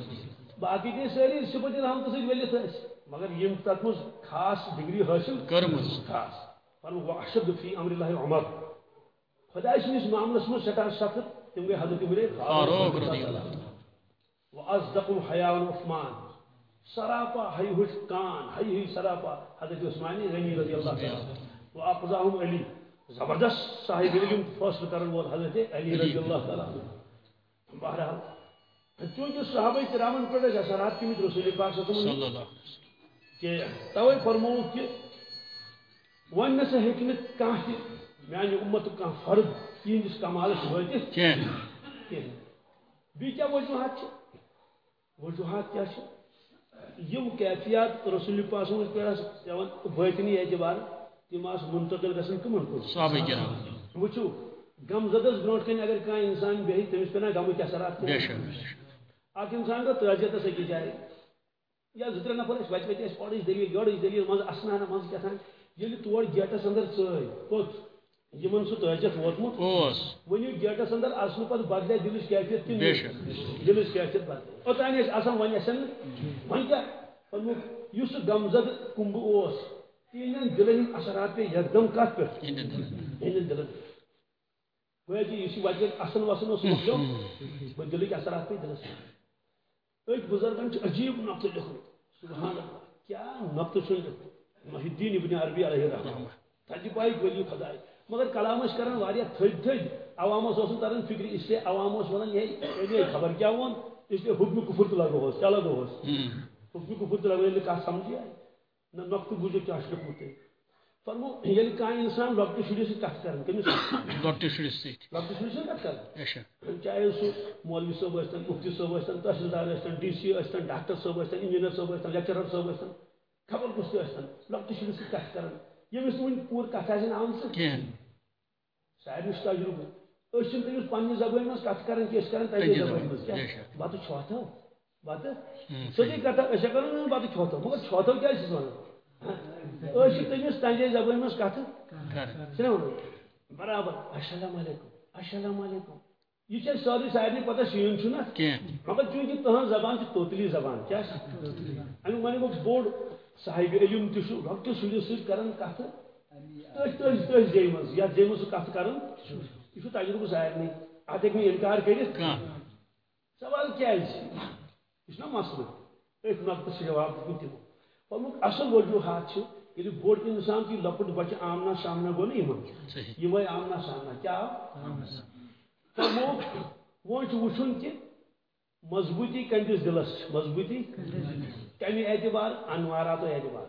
باقی گٔے سٲری صفت رحمتہٕ سۭتۍ ؤلِتھ ٲسۍ مگر یِم تتھ منٛز خاص ڈگری حٲصِل کٔرمٕژ خاص. فرمو واشد فی أمر اللہ عمر. خداے سٕنٛدِس معاملس منٛز سٮ۪ٹھاہ سخت تِم گٔے حضرت عمر فاروق رضی اللہ وازدق حیا عثمان. سراپا ہی ہوش کان. ہی ہی سراپا حضرت عثمانی غنی رضی اللہ تعالیٰ وہ اقضاہم علی. زبردست صاحب علم فیصلہ کرن وول حضرت علی رضی اللہ تعالیٰ عنہ۔ بہرحال چونکہ صحابہ کرامن پر اثرات کمت رسول پاک صلی اللہ علیہ وسلم کہ توے فرمو کہ ون نسا ہیکہ نہٕ کانٛہہ تہِ میانہِ اُمتُک کانٛہہ فرد یِہنٛدِس کمالس وٲتِتھ کینٛہہ کینٛہہ بی کیا وجوہات چھ وجوہات کیا چھ یم کیفیات رسول پاک صلی اللہ علیہ وسلم پیوان باطنی اعتبار۔ تم آس منتقل گژھن کمن کن؟ صحابہ کرام وچھو غم زدس برونٹ کن اگر کان انسان بیہی تمس پینا غمک اثرات بے شک بے اکھ انسان گو ترجیتس أکِس جایہِ یا زٕ ترٛےٚ نفر ٲسۍ وتہِ وتہِ ٲسۍ اورٕچ دٔلیٖل یورٕچ دٔلیٖل منٛزٕ اسنانہ منٛزٕ کیٛاہ تام ییٚلہِ تور گیٹس انٛدر ژٲے کوٚت یِمن سُہ تٲجت ووتمُت اوس ؤنِو گیٹس انٛدر اژنہٕ پتہٕ بدلے دِلٕچ کیفیت بے کِنہٕ شک۔ دِلٕچ کیفیت بدلے اوٚتانۍ ٲسۍ آسان وۄنۍ آسن نہٕ وۄنۍ کیٛاہ فرمووُکھ یُس سُہ غمزد کُنبہٕ اوس۔ تِہنٛدٮ۪ن دِلن اثرات پیٚیہِ یکدم کتھ پٮ۪ٹھ ہندن دلن. کہ یُس یہِ وتہِ وتہِ اَسن وسن اوس مۄکلیو وۄنۍ دِلٕکۍ اثرات پیٚیہِ دِلس أکۍ بُزرگن عجیٖب نقطہٕ لیوٚکھمُت سبحان اللہ. کیٛاہ نقطہٕ چھُ لیوٚکھمُت محی الدین ابن عربی علیہ رحمہ تتہِ پایہِ ولی خداے مگر کلام ٲسۍ کران واریاہ تھٔدۍ تھٔدۍ عوامس اوس نہٕ تران فکرِ اس لیے عوام ونان ہے ہے خبر کیٛاہ ووٚن اس لیے حکمہِ کفر تہِ لگوہوس کیٛاہ لگوہوس حکمہِ کفر تہِ لگو ییٚلہِ کتھ سمجھی آیہِ نہ تٔمۍ فرمو ییٚلہِ کانٛہہ اِنسان لۄکٹہِ شُرِس سۭتۍ کتھ کران کٔمِس لۄکٹہِ شُرِس سۭتۍ لۄکٹہِ شُرِس سۭتۍ کتھ کران بے شک چاہے سُہ مولوی صٲب ٲسۍتن مفتی صٲب ٲسۍتن تحصیلدار ٲسۍتن ڈی سی ٲسۍتن ڈاکٹر صٲب ٲسۍتن انجیٖنر صٲب ٲسۍتن لیکچرر صٲب ٲسۍتن خبر کُس تہِ ٲسۍتن لۄکٹہِ شُرِس سۭتۍ کتھ کران ییٚمِس نہٕ وُنہِ پوٗرٕ کتھ آسن آمژٕ کہین سارنٕے چھُ تجربہٕ أسۍ چھِنہٕ تٔمِس پننہِ زبٲنۍ منٛز کتھ کران کینٛہہ أسۍ کران تَمے تَمہِ زبٲنۍ زبٲنۍ منٛز بے کیٛاہ شک. بتہٕ چھوتھو بتہٕ نہٕ بتہٕ چھوتھو مگر چھوتھو کیٛازِ چھِس وَنان أسۍ چھِ تٔمِس تَمے زبٲنۍ منٛز کتھٕ کر چھِنا وَنان برابر السلام علیکم السلام علیکم یہ چھِ سٲرٕے سارنٕے پتہ شیٖن کہین مگر چونکہ تہذ زبان چھِ توتلی زبان کیا امیُک وَنہِ گوٚو بوٚڑ صاحبِ علم تہِ چھُ لۄکٹِس شُرِس سۭتۍ کران کتھٕ جایہِ منٛز یتھ جایہِ منٛز سُہ کتھ کران یہِ چھُ تجربہٕ سارنٕے اتھ ہیٚکہِ نہٕ اِنکار کٔرِتھ سوال کیازِ یہِ مسلہٕ أتھۍ نقطس جواب پنُن اصل وجوہات ییٚلہِ بوٚڑ اِنسان تہِ لۄکُٹ بچہِ آمنا سامنا یِمن صحیح یِمے آمنا سامنا وۄنۍ چھُ وٕچھُن کہِ مضبوٗطی کٔمِس دِلس مضبوٗطی کمہِ اعتبار انواراتو اعتبار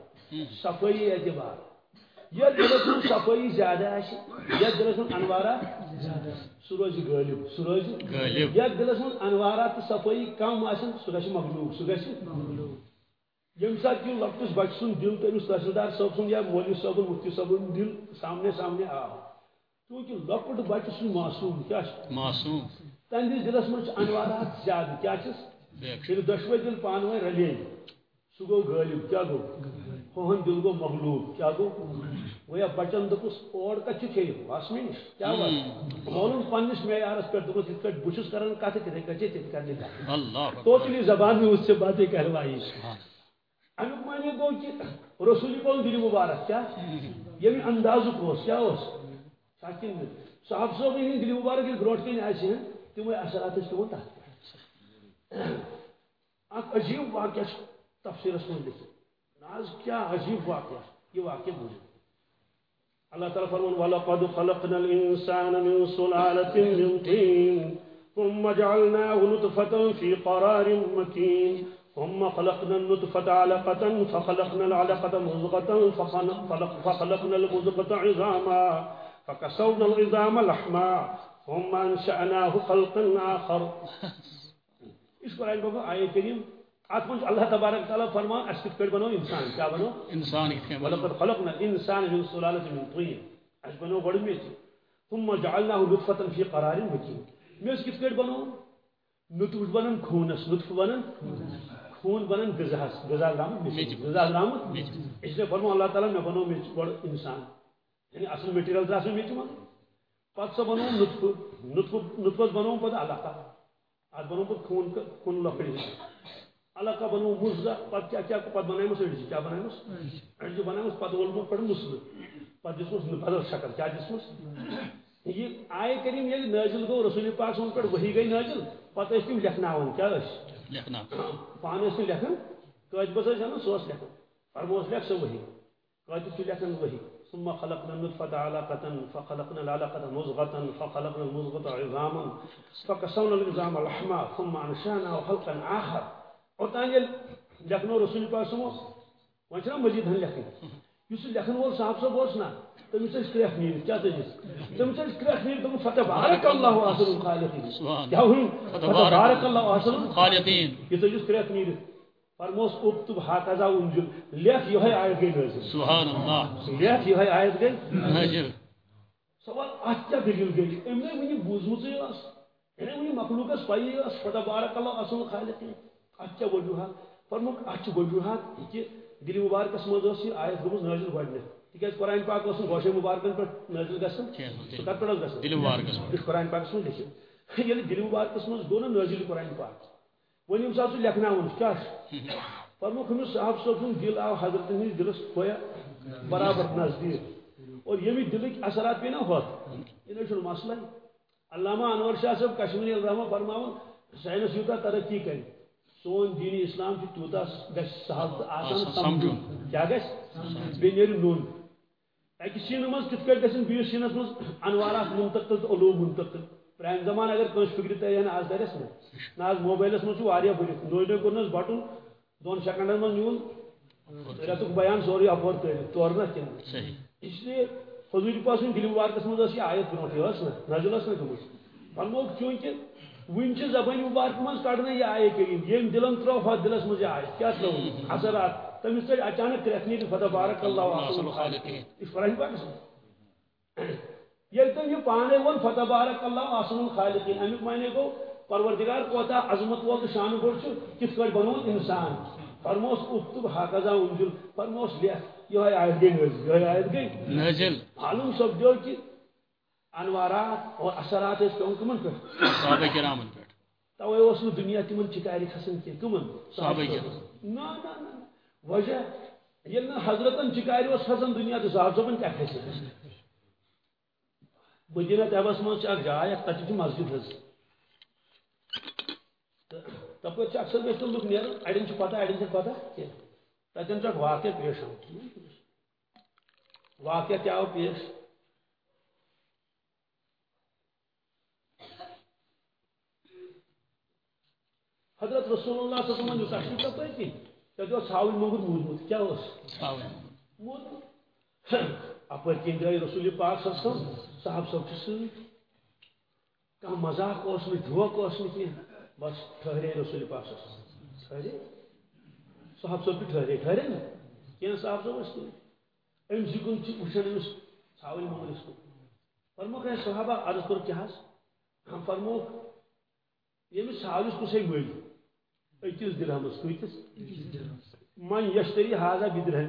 صفٲیی اعتبار یتھ دِلس منٛز صفٲیی زیادٕ آسہِ یتھ دِلس منٛز انوارات سُہ روزِ غٲلب سُہ روزِ غٲلب. یتھ دِلس منٛز انوارات تہٕ صفٲیی کم آسن مغلوب. سُہ گژھِ ییٚمہِ ساتہٕ کہِ لۄکٹِس بچہِ سُنٛد دِل تٔمِس تحصیلدار صٲب سُنٛد یا مولوی صٲبُن مفتی صٲبُن دِل سامنے سامنے آو چوٗنٛکہِ لۄکُٹ بچہِ سُنٛد معصوٗم کیٛاہ چھُ معصوم. تہنٛدِس دِلس چھِ انوارات زیادٕ کیٛاہ چھِس ییٚلہِ دۄشوے دِل ؤنۍ رلے سُہ گوٚو غٲلب کیٛاہ گوٚو ہوہن دِل گوٚو مغلوب کیٛاہ گوٚو گویا بچن دوٚپُس اور کتہِ چھُ واس نِش کیٛاہ وَس مولوٗم پننِس معیارس پٮ۪ٹھ دوٚپُس یِتھ کٲٹھۍ بہٕ چھُس کران کتھٕ تِتھٕے کٲٹھۍ چھے تِتھ کٔنۍ کتھ اللہ اکبر. توتلی زبان میں اس سے باتیں کہلوائی۔ امیُک معنی گوٚو کہِ رسوٗل پَنُن دِلہِ مُبارک کیٛاہ ییٚمہِ اندازُک اوس کیٛاہ اوس چھا کِنہٕ نہٕ صاحب صٲبٕنۍ ہٕنٛدۍ دِلہِ مُبارک ییٚلہِ برونٛٹھ کَنۍ آسہِ ہن تِمے اثرات ٲسۍ تِمن تتھ پٮ۪ٹھ اکھ عجیٖب واقعہ چھُ تفسیٖرس منٛز لیکھِتھ حظ کیٛاہ عجیٖب واقعہ یہِ واقعہ بوٗزِو اللہ تعالیٰ فرمون وَلَقَدْ خَلَقْنَا الْإِنسَانَ مِنْ سُلَالَةٍ مِنْ طِينٍ ثُمَّ جَعَلْنَاهُ نُطْفَةً فِي قَرَارٍ مَكِينٍ ثُمَّ خَلَقْنَا النُّطْفَةَ عَلَقَةً فَخَلَقْنَا الْعَلَقَةَ فلق- فخلقنا المضغة عظاما فكسونا العظام لحما ثم أنشأناه خلقا آخر۔ [LAUGHS] اس قرآن کو آئے کریم اتھ منٛز چھُ اللہ تبارک تعالیٰ فرمان اَسہِ کِتھ کٲٹھۍ بنو انسان کیٛاہ بنو؟ انسان ولقد خلقنا الانسان من سلالة من طين۔ اَسہِ بنو میٚژِ ثم جعلناه نطفة في قرار مكين میٚژ کِتھ کٲٹھۍ بنو۔ نطفہٕ چھُ بنان خوٗنس نطفہٕ بنان خوٗن غذاہس غذا درامُت میٚژِ غذا درامُت اس لیے فرمو اللہ تعالیٰ مےٚ بنو میٚژ گۄڈٕ انسان۔ یعنی اصل میٹیریل درٛاو سُہ میٚژِ منٛز پتہٕ بنو نطفہٕ نطفہٕ نطفس بنو پتہٕ؟ علقہ اتھ بنو پتہٕ خوٗن خوٗن اللہ کا بنو مزہ پتہ کیا کیا پتہ بنائے مس اڑجی کیا بنائے مس اڑجی بنائے مس پتہ ولم پڑھ مس پتہ جس مس بدل شکل کیا جس مس یہ آئے کریم یہ نازل گو رسول پاک صلی اللہ علیہ وسلم وہی گئی نازل پتہ اس تم لکھنا ون کیا اس لکھنا پانے سے لکھن تو اج بس جانا سوس لکھن فرموس لکھ سو وہی قد تو لکھن وہی ثم خلقنا النطفة علقة فخلقنا العلقة مزغة فخلقنا المزغة عظاما فكسونا العظام لحما ثم أنشأناه خلقا آخر اوتان ییٚلہِ لیکھنو رسول صٲبو وۄنۍ چھُنہ مزیٖد ہن لیکھٕنۍ اس لکھن وول صاحب صاحب اوس نا تمس کرٛٮ۪کھ نیٖرِتھ کیٛاہ دٔلیٖل تٔمِس کرٛٮ۪کھ نیٖرِتھ دوٚپُن فتح بارک اللہ احسن الخالقین۔ بارک اللہ احسن خالقین یہ ژٔجِس کرٛٮ۪کھ نیٖرِتھ فرموس اکتب ہاکزا انجل۔ لیکھ یہے آیت گئی سبحان اللہ۔ لیکھ یہے آیت گئی۔ ناجل سوال اتھ کیٛاہ دٔلیٖل گٔے أمۍ نے وٕنہِ بوٗزمٕژٕے ٲس أمۍ وٕنہِ مخلوٗقس پَیی ٲس فتح بارک اللہ احسن الخالقین۔ اتھ کیٛاہ وجوہات فرموکھ اتھ چھِ وجوہات کہِ دِلہِ مُبارکس ٲس یہِ آیت گٔمٕژ نٲزِل گۄڈنٮ۪تھ تِکیٛازِ قرآن پاک اوس نہٕ گوشے مُبارکن پٮ۪ٹھ نٲزِل گژھان سُہ کتھ پٮ۪ٹھ اوس دل مبارکس قرآن پاکس لیکھِتھ ییٚلہِ دِلہِ مُبارکس منٛز گوٚو نا نٲزِل قرآن پاک۔ وۄنۍ ییٚمہِ ساتہٕ سُہ لیکھناوُن کیٛاہ چھُ فرموکھ أمِس صاحب صٲب سُنٛد دِل آو حضرت ہٕنٛدِس دِلس کھویا برابر نزدیٖک۔ اور ییٚمہِ دِلٕکۍ اثرات پیٚیہِ نا ہوٚتھ یہِ نہٕ چھُنہٕ مسلے علامہ انور شاہ صٲب کشمیری الرحمہ فرماوُن ساینس یوٗتاہ ترقی کرِ سون دینی اسلام چھُ تیوٗتاہ گژھِ سہل تہٕ آسان سمجھُن۔ کیٛاہ گژھِ بیٚیہِ نیرِ نوٚن. اکہِ سیٖنہٕ منٛز کِتھ کٲٹھۍ گژھن بیٚیِس سیٖنس منٛز انوارات منتقل تہٕ علوم منتقل. پرانہِ زمانہٕ اگر کٲنٛسہِ فکرِ ترِ ہا نہٕ آز ترٮ۪س نہٕ آز موبایلس منٛز چھُ واریاہ بٔرِتھ نوٚے نوٚے کوٚرنس بٹُن دۄن سیکنڈن منٛز نیوٗن. رٮ۪تُک بیان سورُے اپور تٲرِتھ تورٕ نہ کینٛہہ اس لیے حضور پاک سٕنٛدِ دِلہِ مُبارکس منٛز ٲس یہِ آیت برونٛٹھٕے ٲس نہ نظر ٲس نہ گٔمٕژ فرموکھ چوٗنٛکہِ وٕنہِ چھِ زبٲنہِ مُبارکہِ منٛز کڑنہٕ یہِ آیے کٔرِم ییٚمۍ دِلن ترٲو ہۄتھ دِلس منٛز یہِ آیت کیٛاہ ترٲو اثرات تٔمِس ژٔج اچانک کرٛٮ۪کھ نیٖرِتھ فتح بارک اللہ احسن الخالقین یہِ چھُ قرآن پاکس منٛز ییٚلہِ تٔمۍ یہِ پانے ووٚن فتح بارک اللہ احسن الخالقین امیُک معنی گوٚو پروردگار کوتاہ عظمت وول تہٕ شانہٕ بوٚڑ چھُ کِتھ کٲٹھۍ بنووُن انسان۔ فرموس اکتب حاقزا انجل۔ فرموس لیکھ یہے آیت گئی یہے آیت گئی نازل معلوم سپدو کہ انوارات اور اثرات ٲسۍ پیٚوان کٕمن پٮ۪ٹھ صحابہ کرامن پٮ۪ٹھ توے نہٕ دُنیا تِمن چِکارِ کھسان کینٛہہ کٕمن صحابہ کرام۔ نہ نہ وجہ ییٚلہِ نہٕ حضرتن چِکارِ اوس کھسان دُنیا تہٕ صاحب صٲبن کیٛاہ کھسہِ مدینہ طیبس اکھ تتہِ چھِ مسجد تپٲرۍ چھِ اکثر گژھِ لُکھ نیران اڑٮ۪ن چھِ پتہ چھنہٕ پتہ چھُ اکھ واقعہ پیش آمُت واقعہ کیٛاہ آو پیش؟ حضرت رسول اللہ صلی اللہ علیہ وسلم تشریف تپٲرۍ کِنۍ تتہِ اوس ژھاوٕلۍ موٚنٛگُر موٗدمُت کیٛاہ اوس موٗدمُت اپٲرۍ کِنۍ درٛاے رسول پاک صلی اللہ علیہ وسلم صاحب صٲب چھِ سۭتۍ کانٛہہ مذاق اوس نہٕ دھوکہٕ اوس نہٕ کینٛہہ بس ٹھہرے رسول پاک صلی اللہ علیہ وسلم۔ ٹھہرے۔ صاحب صٲب تہِ ٹھہرے ٹھہرے نا؟ کینٛہہ صاحب صٲب ٲسۍ تُلۍ أمۍ سٕے کُن چھِ وٕچھان أمِس ژھاوٕلۍ موٚنٛگرِس کُن فرموکھ ہے صحابہ عرض کوٚر کیٛاہ حظ فرموکھ ییٚمِس ژھاوٕلِس کُسے مٔلۍ أکِس دِرہمس کۭتِس من حاضہ بدرہن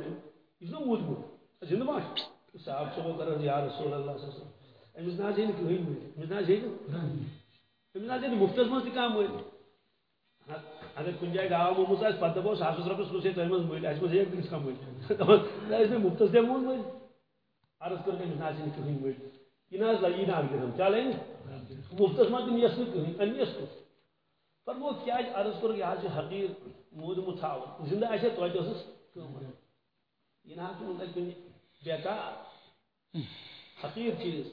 یہ چھُنہ موٗدمُت زِنٛدٕ ما صاحب صٲبو کٔر یا رسول اللہ صلی اللہ علیہ وسلم۔ أمِس اگر جایہِ گاو موٚمُت آسہِ پتہٕ ساسس رۄپیس کُس ہے تۄہہِ منٛز مٔلۍ اَسہِ منٛز تٔمِس کانٛہہ مٔلۍ أسۍ مُفتس مٔلۍ عرض کٔر أمِس نہ حظ ہیٚیہِ نہٕ کٕہٕنۍ مٔلۍ یہِ نہ حظ نہٕ اکھ دِرہم مُفتس منٛز تہِ نِیَس نہٕ کٕہٕنۍ کُس فرمو کیٛازِ عرض کوٚر یہِ حظ چھِ حقیٖر موٗدمُت ژھاوُل زِنٛدٕ آسہِ ہے توتہِ ٲسٕس قۭمتھ یہِ نہ حظ چھُنہٕ تَتہِ بیکار. حقیٖر چیٖز.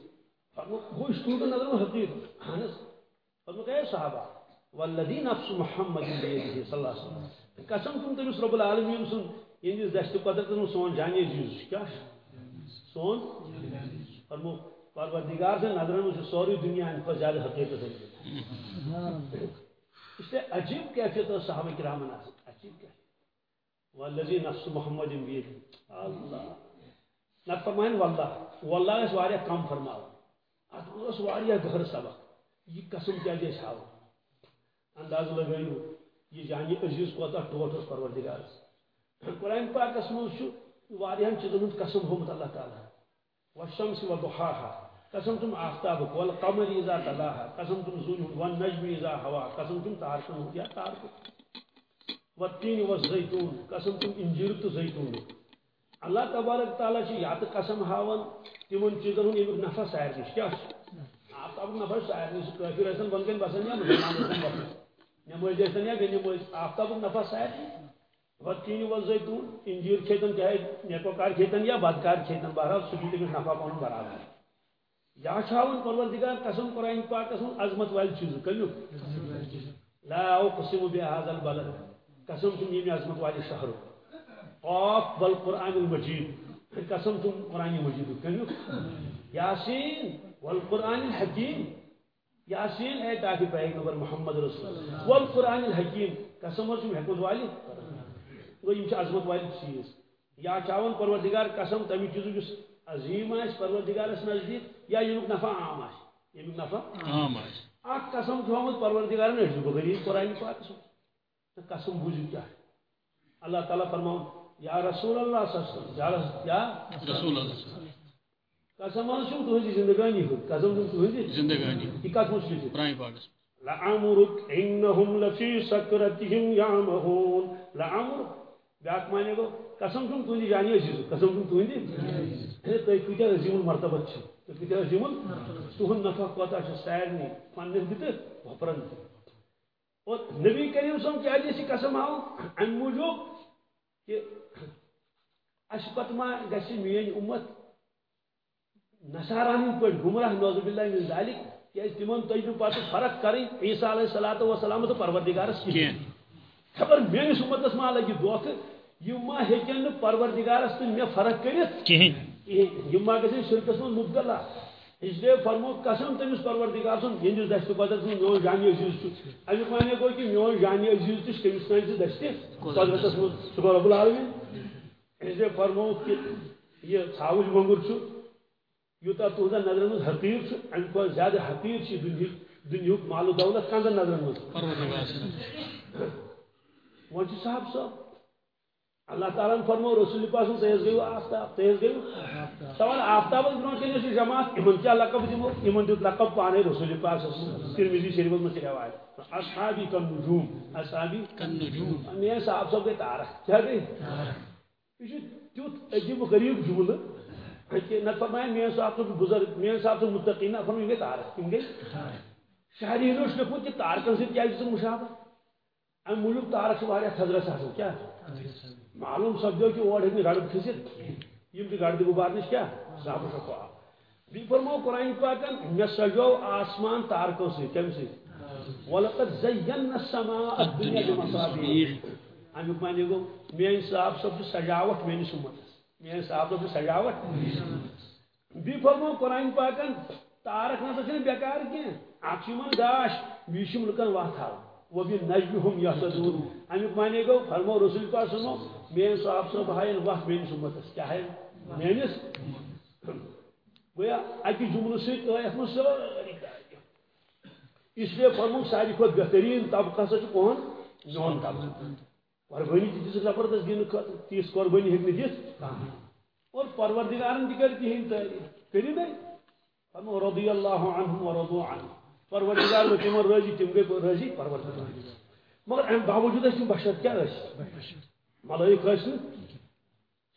فرمو گوٚو سٹوٗڈنٛٹ نظر حقیٖر. اہن حظ فرمو اے صحابہ، والذی نفس محمد بیدہ صلی اللہ علیہ وسلم. قسم چھُم تٔمِس رۄب العالمیٖن سُنٛد یِہنٛدِس دشتہٕ قدرتس منٛز سون جانے چیٖز چھُ کیٛاہ چھُ سون فرمو پروردگار سٕنٛدِ نظرن منٛز چھُ سورُے دُنیا اَمہِ کھۄتہٕ زیادٕ حقیٖقت اس لیے عجیب کیفیت ٲس صحابہ کرامن آسان عجیب کیفیت۔ والذی نفس محمد بیدہ اللہ۔ نتہٕ فرماین واللہ۔ واللہ ٲسۍ واریاہ کم فرماوان اتھ منٛز اوس گہر سبق۔ یہِ قسم کیٛازِ ٲسۍ جی ہاوان انداز لگٲیِو یہِ جانہِ عزیز کو کوتاہ ٹوٹھ اوس پروردگارس قرآن پاکس منٛز چھُ واریاہن چیٖزن ہُنٛد قسم ہومُت اللہ تعالیٰ۔ والشمس وضحاها قسم تم آفتابک والقمر اذا تلاها، قسم تم زوج والنجم اذا ہوا قسم تم تارکن ہوں یا تارک والتین والزیتون، قسم تم انجیر تو زیتون۔ اللہ تبارک تعالیٰ چھ یا تو قسم ہاون تمن چیزن ہُنٛد ییٚمیُک نفع سارنٕے چھُ کیٛاہ چھُ آفتابُک نفع چھُ سارنٕے سُہ کٲفِر ٲسن بۄن بسان یا مُسلمان ٲسن بسان نٮ۪مٲزۍ ٲسن یا بے نٮ۪مٲزۍ آفتابُک نفع سارنٕے والتین والزیتون، انجیر کھیتن چاہے نیکوکار کھیتن یا بدکار کھیتن، بہرحال سُہ چھُ نفع پنُن برابر یا چھاون پروردگار قسم قرآن پاکس منٛز عظمت والہِ چیٖز کمیُک لا اقسم بهذا البلد. قسم چھُم ییٚمہِ عظمت والہِ شہرُک قاف بل قرآن المجید قسم تم قرآن مجید کنیو یاسین والقرآن الحکیم. یاسین اے تاکہ پیغمبر محمد رسول والقرآن الحکیم. قسم اور حکمت والی. گو یم عظمت والی چیز. یا چاون پروردگار قسم تمی چیزو جس عظیم آس پروردگارس نزدیک یا یمیک نفع عام آس یمیک نفع عام آس اخ قسم تھومت پروردگار نزدیک بغیر قرآن پاک تو قسم بوزو کیا ہے؟ اللہ تعالیٰ فرماؤ یا رسول اللہ صلی اللہ علیہ وسلم یا رسول اللہ قسم آن چھو تہذی زندگانی ہو قسم تم تہذی زندگانی یہ کت مجھ لیجیے قرآن پاکس لعمرك انهم لفي سكرتهم يعمهون لعمرك بیاکھ مانے گو قسم تم تہذی جانی عزیز قسم تم تہذی اے تہ کتیا عظیم المرتبہ چھ تہ کتیا عظیم تہن نفع کوتا چھ سارنی پنن دت وپرن اور نبی کریم صلی اللہ علیہ وسلم کیا قسم آو ان موجود کہ اشپت ما گسی مین امت نصارانی پہ گمراہ نوز باللہ من ذالک کہ تمن تجو پتہ فرق کریں عیسیٰ علیہ الصلوۃ والسلام تو پروردگارس کی خبر میانس امتس ما لگی دھوکھ ما ہیکن پروردگارس تو مے فرق کرت؟ کہین یم ما شرکس من مبتلا۔ اس لیے فرمو قسم تمس پروردگار سن یہندس دست قدرت من میون جانی عزیز چھ امیک معنی گو کہ میون جانی عزیز تہ تمس سان دست قدرتس من سبحان رب العالمین۔ اس لیے فرمو کہ یہ ژھاوج مونگر چھ یوتا تہذا نظر من حقیر چھ امہ کھۄتہٕ زیادہ حقیر چھ دنیا دنیاک مال و دولت کہندن نظرن من پروردگار وہ صاحب صاحب؟ اللہ تعالیٰ نے فرمو رسول پاس تیز گیو آفتاب تیز گیو سوال آفتاب برو کن جماعت ان کیا لقب دمو ان دیت لقب پانے رسول پاس ترمیزی شریف میں سے روایت اصحابی کن نجوم اصحابی کن نجوم۔ میں صاحب صاحب کے تارہ کیا گئی یہ تیوت عجیب غریب جملہ کہ نہ فرمایا میں صاحب تو بزرگ میں صاحب تو متقین نہ فرمایا گئے تارہ کن گئی شہری نوش لکھو کہ تارکن سے کیا جسم مشابہ ام موجود تارک سے واریاہ تھزرس آسو کیا؟ معلوم سپدو کہ اور ہیکہ گڑ کھست یم تہ گڑ غبار نش کیا؟ صاف شفا بی فرمو قرآن پاکن مے سجو آسمان تارکو سے کم سے؟ ولقد زینا السماء الدنيا بمصابيح۔ امیک معنی گو میان صاحب سب سجاوٹ میانس امتس میان صاحب سب سجاوٹ۔ بی فرمو قرآن پاکن تارک نہ تو بیکار کی اکھ یمن داش بیشم لکن واتھاو وبالنجم يهتدون امیک معنی گو فرمو رسول پاک سنو مین صاحب صاحب ہائن وقت میانس امتس کیا ہے؟ میانس گویا، اکی جملہ سیت ات من ساری اس لیے فرمو ساری کھت بہترین طبقہ سا کون؟ میون طبقہ۔ قربانی تھی دس زبردست دین خاطر تیس قربانی ہیکہ دت اور پروردگارن تہ کر تہند تعریف کری نا فرمو رضی اللہ عنہم و ورضوا عنہ۔ پروردگار وہ تمن راضی، تم گئی راضی، پروردگار۔ مگر ام باوجود بشر کیا اس ملائک اس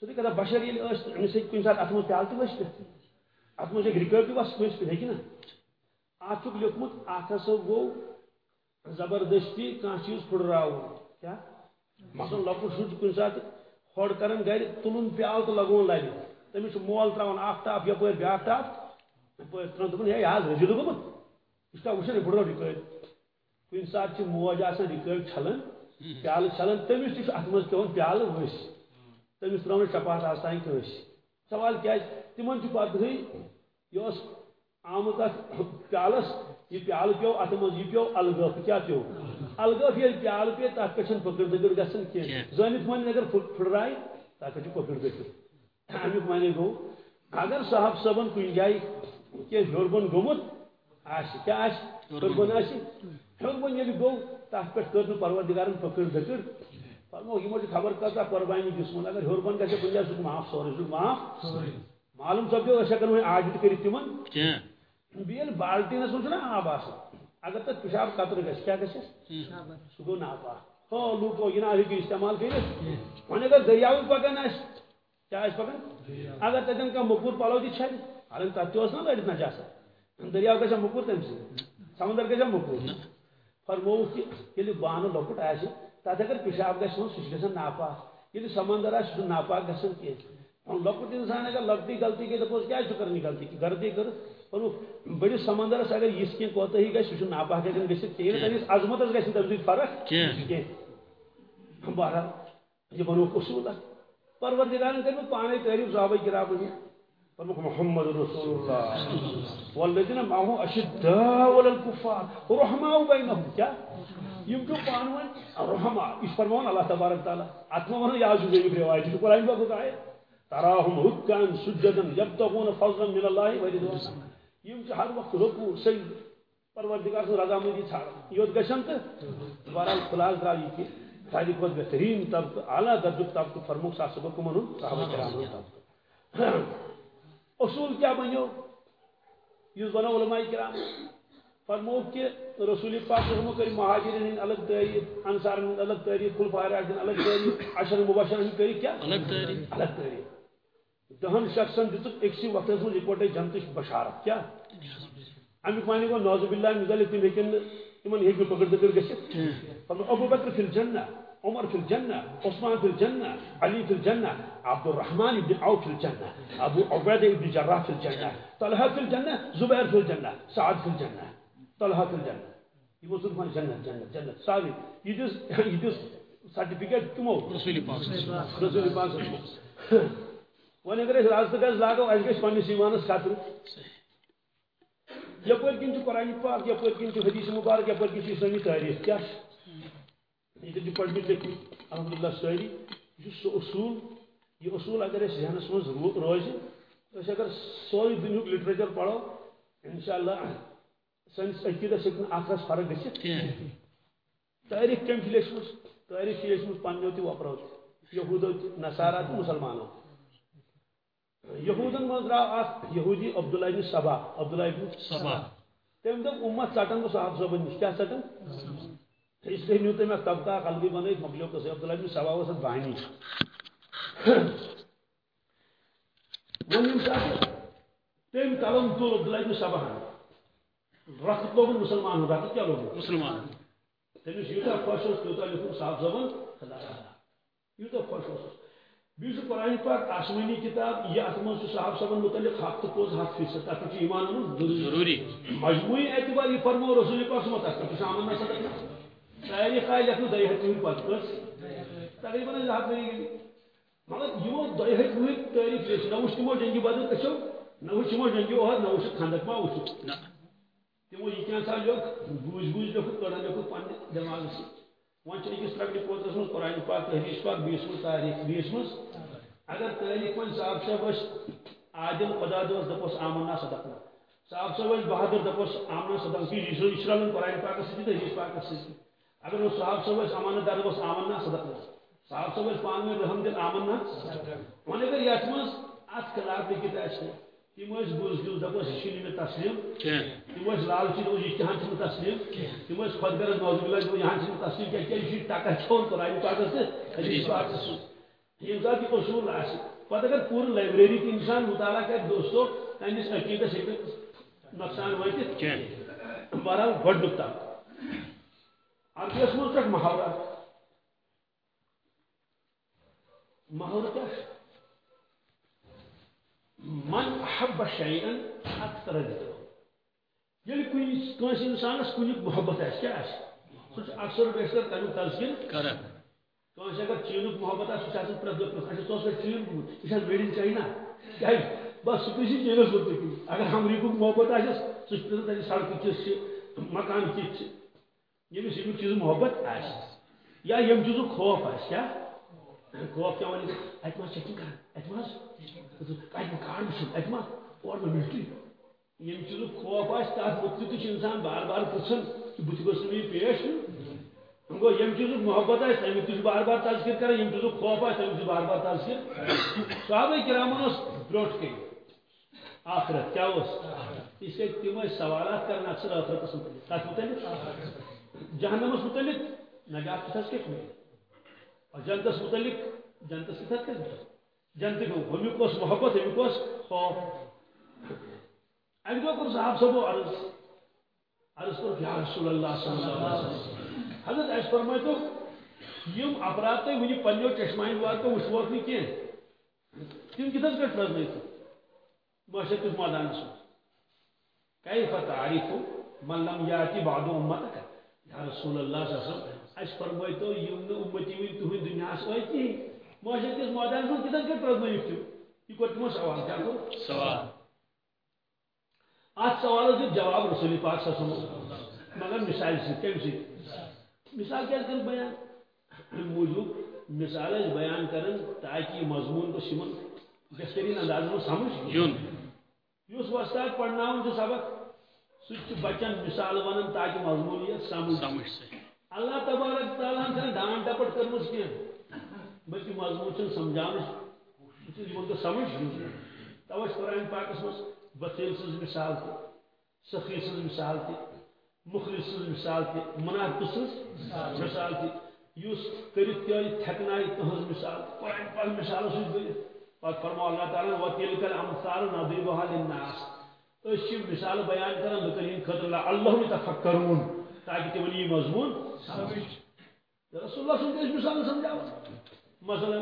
سو کدا بشر یل اس ام سے کن سات اتم پیال تہ وس اتم سے گرکر تہ وس کس پہ نا اتھ لیکمت اتھ ہسا گو، زبردستی کان چیز پھڑراو کیا؟ مثلا لۄکُٹ شُر چھُ کُنہِ ساتہٕ کھۄڑ کران گرِ تُلُن پیال تہٕ لگاوُن لبہِ تٔمِس چھُ مول تراوان اکھ ٹاپ یپٲرۍ بیاکھ ٹاپ یپٲرۍ تراوان دوٚپُن ہے یہِ حظ اس کا وچھن بڑو رکٲے ساتہٕ چھِ موج رکٲے چھلان پیالہٕ چھلان تٔمِس تہِ منٛز پیوان پیالہٕ ؤسۍ تٔمِس تراوان چپات آز تانۍ کٲنٛسہِ سوال کیازِ تِمن چھُ پتہٕ ہٕے یہِ اوس آمُت اَتھ پیالس یہ پیالہٕ پیو اتھ منٛز یہِ پیو الگٲف کیٛاہ پیو؟ الگٲف ییٚلہِ پیالہٕ پیٚیہِ تتھ پٮ۪ٹھ چھنہٕ پٔکٕر دٔکٕر گژھان کینٛہہ زٲنِتھ مٲنِتھ اگر پھٕٹرایہِ تتھ پٮ۪ٹھ چھُ پٔکٕر دٔکٕر امیُک معنی گوٚو اگر صاحب صٲبن کُنہِ جایہِ کینٛہہ ہیوٚر بۄن گوٚمُت آسہِ کیٛاہ آسہِ ہیوٚر بۄن آسہِ بۄن ییٚلہِ گوٚو تتھ پٮ۪ٹھ کٔر نہٕ پروردگارن پٔکٕر دٔکٕر۔ فرمو چھِ خبر کۭژاہ قۄربانی دِژمٕژ اگر ہیوٚر بۄن گژھِ کُنہِ جایہِ سُہ معاف سورُے سُہ معاف۔ معلوم سپدیو أسۍ ہٮ۪کن وۄنۍ عادت کٔرِتھ تِمن بیٚیہِ ییٚلہِ بالٹیٖنس منٛز چھُنہ آب آسان اگر تتھ پِشاب قطرٕ گژھِ کیٛاہ گژھٮ۪س سُہ گوٚو ناپاک ہو لوٗکو یہِ نہ استعمال کٔرِتھ وۄنۍ اگر دٔریاوٕے پکان آسہِ کیٛاہ آسہِ پکان اگر تتٮ۪ن کانٛہہ موٚکوٗر پلو تہِ چھلہِ حالانکہِ تتھ تہِ اوس نا لٲرِتھ نجاست دٔریاو گژھِ موٚکوٗر تمہِ سۭتۍ سمندر کہِ ییٚلہِ بانہٕ لۄکُٹ آسہِ تتھ اگر پِشاب گژھِ سُہ چھُ گژھان ناپاک ییٚلہِ سمندر آسہِ سُہ چھُنہٕ ناپاک گژھان کینٛہہ لۄکُٹ انسان اگر لۄکٹٕے غلطی گٔے دپوس کیٛازِ چھُ غلطی غلطی کٔرٕتھ فرموکھ بٔڑِس سمندرس اگر یِژھ کینٛہہ کوتٲہی گژھِ سُہ چھُنہٕ ناپاک ہٮ۪کان گٔژھِتھ کِہیٖنۍ تٔمِس عظمتس گژھِ نہٕ تمہِ سۭتۍ فرق کینٛہہ بہرحال یہِ بنووُکھ اصوٗل اکھ پروردگارن کر پانے تعریف صحابہ کرام ہی فرموک محمد رسول اللہ والذین معه اشداء علی الكفار. رحماء بینهم کیا یم جو پانوان رحماء اس فرمان اللہ تبارک تعالی اتما ون یا جو یہ روایت ہے قرآن میں تراهم رکعا سجدا یبتغون فضلا من الله ورضوانا یم چھ ہر وقت رکوع سجد پروردگار سن رضامندی چھاڑ یوت گشن تو بہرحال خلاص درا یہ کہ ساری کھت بہترین طبقہ اعلیٰ درجک طبقہ فرموک سا سبق کمن صحابہ کرام طبقہ اصول کیا بنو اس بنو علماء کرام فرمو کہ رسول پاک رحمہ کری مہاجرین ہند الگ تعریف انصار ہند الگ تعریف خلفاء راشدین الگ تعریف عشر مبشر ہند کری کیا؟ الگ تعریف الگ تعریف دہن شخصن دتک اکسی وقت من اکوٹے جنتش بشارت کیا؟ امیک معنی گو نوز باللہ مثال تم ہیکن تمن ہیکن پکڑ دکر گژھت فرمو ابو بکر فی الجنہ۔ عمر في الجنة عثمان في الجنة علي في الجنة عبد الرحمن بن عوف في الجنة أبو عبيدة بن جراح في الجنة طلحة في الجنة زبير في الجنة سعد في الجنة طلحة في الجنة. يقول سبحان الجنة الجنة الجنة ساري يدوس يدوس سرٹیفکیٹ کمو رسول پاک رسول پاک وۄنۍ اگر أسۍ رازٕ گژھ لاگو اَسہِ گژھِ پنٛنِس ایٖمانَس خطرٕ یپٲرۍ کِنۍ چھُ قرآنہِ پاک یپٲرۍ کِنۍ چھُ حدیث مُبارک یپٲرۍ کِنۍ چھُ اِسلٲمی تٲریٖخ کیٛاہ چھُ یہ پڑھ لیکھن الحمد للہ ساری یہ سہ اصول یہ اصول اگر اس ذہنس مز روز اگر سوری دنیا لٹریچر پڑھو انشاءاللہ سنس عقیدس ہیکن آخرس فرق گژھت تاریخ کم لیچمت تاریخ لیچمت پنو تہ وپرو یہودو نصارا تو مسلمانو یہودن مز درا اخ یہودی عبداللہ بن صبا عبداللہ بن صبا تم دپ امت ژٹن بہ صاحب صٲبن نش کیا اس لیے نیو تم طبقہ قلبی بنائی مکلیو کسی عبداللہ بن سبا وسط بانی وہ یم ساتھ تم قلم تو عبداللہ بن سبا رخت لوگ مسلمان ہو رخت کیا لوگ؟ مسلمان۔ تمس یوتا خوش تیوتا زبان۔ خدا یوتا خوش بیس قرآن پاک آسمانی کتاب یہ ات من صاحب صاحب متعلق حق تو پوز حق فیصد تک ایمان ضروری۔ مجموعی اعتبار یہ فرمو رسول پاک سمت تک شامل نہ صدق تاریخ لکھنو دہی ہتھ وہی پتہ تقریباً ہتھ ؤری گٔے مگر یمو دہی ہتھ وہی تاریخ لیچھ نہ تمو جنگی بدل أچھو نہ تمو جنگی اوہر نہ وٕچھ خندق ما نہ تمو یہ کینٛژھا لیوٚکھ بوٗزۍ بوٗزۍ لیوٚکھُکھ کٔڑن لیوٚکھُکھ پننہِ دٮ۪ماغہٕ سۭتۍ وۄنۍ چھِ أکِس لۄکٹہِ پوترس منٛز قرآن پاک حدیث پاک بیٚیِس منٛز تاریخ بیٚیِس منٛز اگر تاریخ وۄنۍ صاحب صٲب ٲسۍ عادل خدا دۄہس دپوس آمنا صدقنا صاحب ٲسۍ بہادر دپوس آمنا صدق یہِ چھُ رلان قرآن پاکس سۭتۍ تہٕ حدیث پاکس سۭتۍ اگر وہ صاحب صاحب اس امانت دار بس آمنا صدقنا صاحب صاحب اس پان میں رحم دل آمنا ونے اگر یت مز ات خلاف لکھت آسہ تم اس بوز دل دپس یہ چھنہ میں تسلیم تم اس لالچی دپس یہ تہان چھنہ تسلیم تم اس خود غرض نوز باللہ دپس یہاں چھنہ تسلیم کیا کیا یہ ٹکا چھون قرآن پاکس سے حدیث پاکس یم ذات کی اصول آسہ پتہ اگر پور لائبریری کی انسان مطالعہ کرے دوستو تہندس عقیدس ہیکہ نقصان واتت بہرحال گۄڈنیُک تک تک محاورہ محاورہ کیا من احب شيئا اكثر ذكره یل کن کنس انسانس کنیک محبت آس کیا آس سہ اکثر و بیشتر تمیک تذکر کران کنس اگر چینک محبت آس سہ آسان پرٛٮ۪تھ دۄہ پرٛژھان ژٕ اوسا چیٖن گوٚمُت یہِ چھا میڈ اِن چاینا کیٛازِ بس سُہ کُسی چیٖنس مُتعلق اگر امریکُک محبت آسٮ۪س سُہ چھُ پرٛژھان تتہِ سڑکہٕ کِژھ چھِ مکان کِتھ چھِ ییٚمِس ییٚمیُک چیٖز محبت آسہِ یا ییٚمہِ چیٖزُک خوف آسہِ کیٛاہ خوف کیٛاہ وَنہِ اَتہِ ما چیکِنگ کران اَتہِ ما اَتہِ ما کاڈ وٕچھُن اَتہِ ما اورٕ ما مِلٹری ییٚمہِ چیٖزُک خوف تَتھ مُتعلق تہِ چھُ اِنسان بار بار پرٛژھان کہِ گوٚژھ نہٕ یہِ پیش گوٚو ییٚمہِ چیٖزُک محبت تَمیُک تہِ چھُ بار بار تذکر کران ییٚمہِ چیٖزُک خوف تَمیُک چھُ بار بار تذکر. صحابہ کرامن اوس برونٛٹھ کَنہِ آخرت اوس؟ اس تِم ٲسۍ سوالات کران اکثر آخرتس متعلق کتھ متعلق؟ جہنمس متعلق، نجات کتھس کیٛاہ مِلہِ اور جنتس متعلق جنتس کتھس کیٛاہ مِلہِ جنتٕکۍ ہُمیُک اوس محبت ہُمیُک اوس خوف اکہِ دۄہ کوٚر صاحب صٲبو عرض عرض کوٚر یا رسول اللہ صلی اللہ علیہ وسلم۔ حضرت ایس اَسہِ فرمٲیتو یِم اپراد تۄہہِ وٕنہِ پنٛنیو چشمایہِ واتو وٕچھوکھ نہٕ کینٛہہ تِم کِتھس کٲٹھۍ پرٛزنٲیتو معاشر کِس مٲدانس منٛز کیف تعریف من لم یاتی بعد امتک؟ یا رسول اللہ صلی اللہ علیہ وسلم اس فرمائیتو یم نہ امتی وی تہند دنیا آئی کہین معاشرت کس مادان من کتن کر پرزنٲیِکھ تِم یہ کوٚر تِمو سوال کیٛاہ کوٚر سوال۔ اتھ سوالس دیُت جواب رسول پاک صلی اللہ علیہ وسلم۔ مگر مثال سۭتۍ کمہِ سۭتۍ مثال کیٛازِ کٔر بیان؟ اَمہِ موٗجوٗب مثال ٲسۍ بیان کران تاکہِ مضموٗن گوٚژھ یِمن بہتریٖن اندازس منٛز سمجھ۔ یُن یُس وۄستاد پرناوان چھُ سبق۔ سُہ بچن مثال ونان تاکہِ مضموٗن یی سمجھ اللہ تبارک تعالیٰ ہن ڈانٹ ڈپٹ کٔرمٕژ کینٛہہ بلکہِ مضموٗن یہِ چھُ یِمن گوٚژھ سمجھ چھُ قرآن پاکس منٛز بخیل سٕنٛز مثال تہِ سخی سٕنٛز مثال تہِ مخلص سٕنٛز مثال تہِ منافق سٕنٛز مثال تہِ یُس کٔرِتھ تہِ تھٮ۪کنایہِ تٕہٕنٛز مثال۔ قرآن پاک سۭتۍ بٔرِتھ پتہٕ فرمو اللہ تعالیٰ وکیل کر امثال نبیبہ للناس۔ أسۍ چھِ مثال بیان کران لُکن ہٕنٛدِ خٲطرٕ اللہ تفکرون، تاکہِ تِمن یی مضموٗن سمجھ۔ رسول اللہ سُنٛد ٲسۍ مثال سمجھاوان مثلا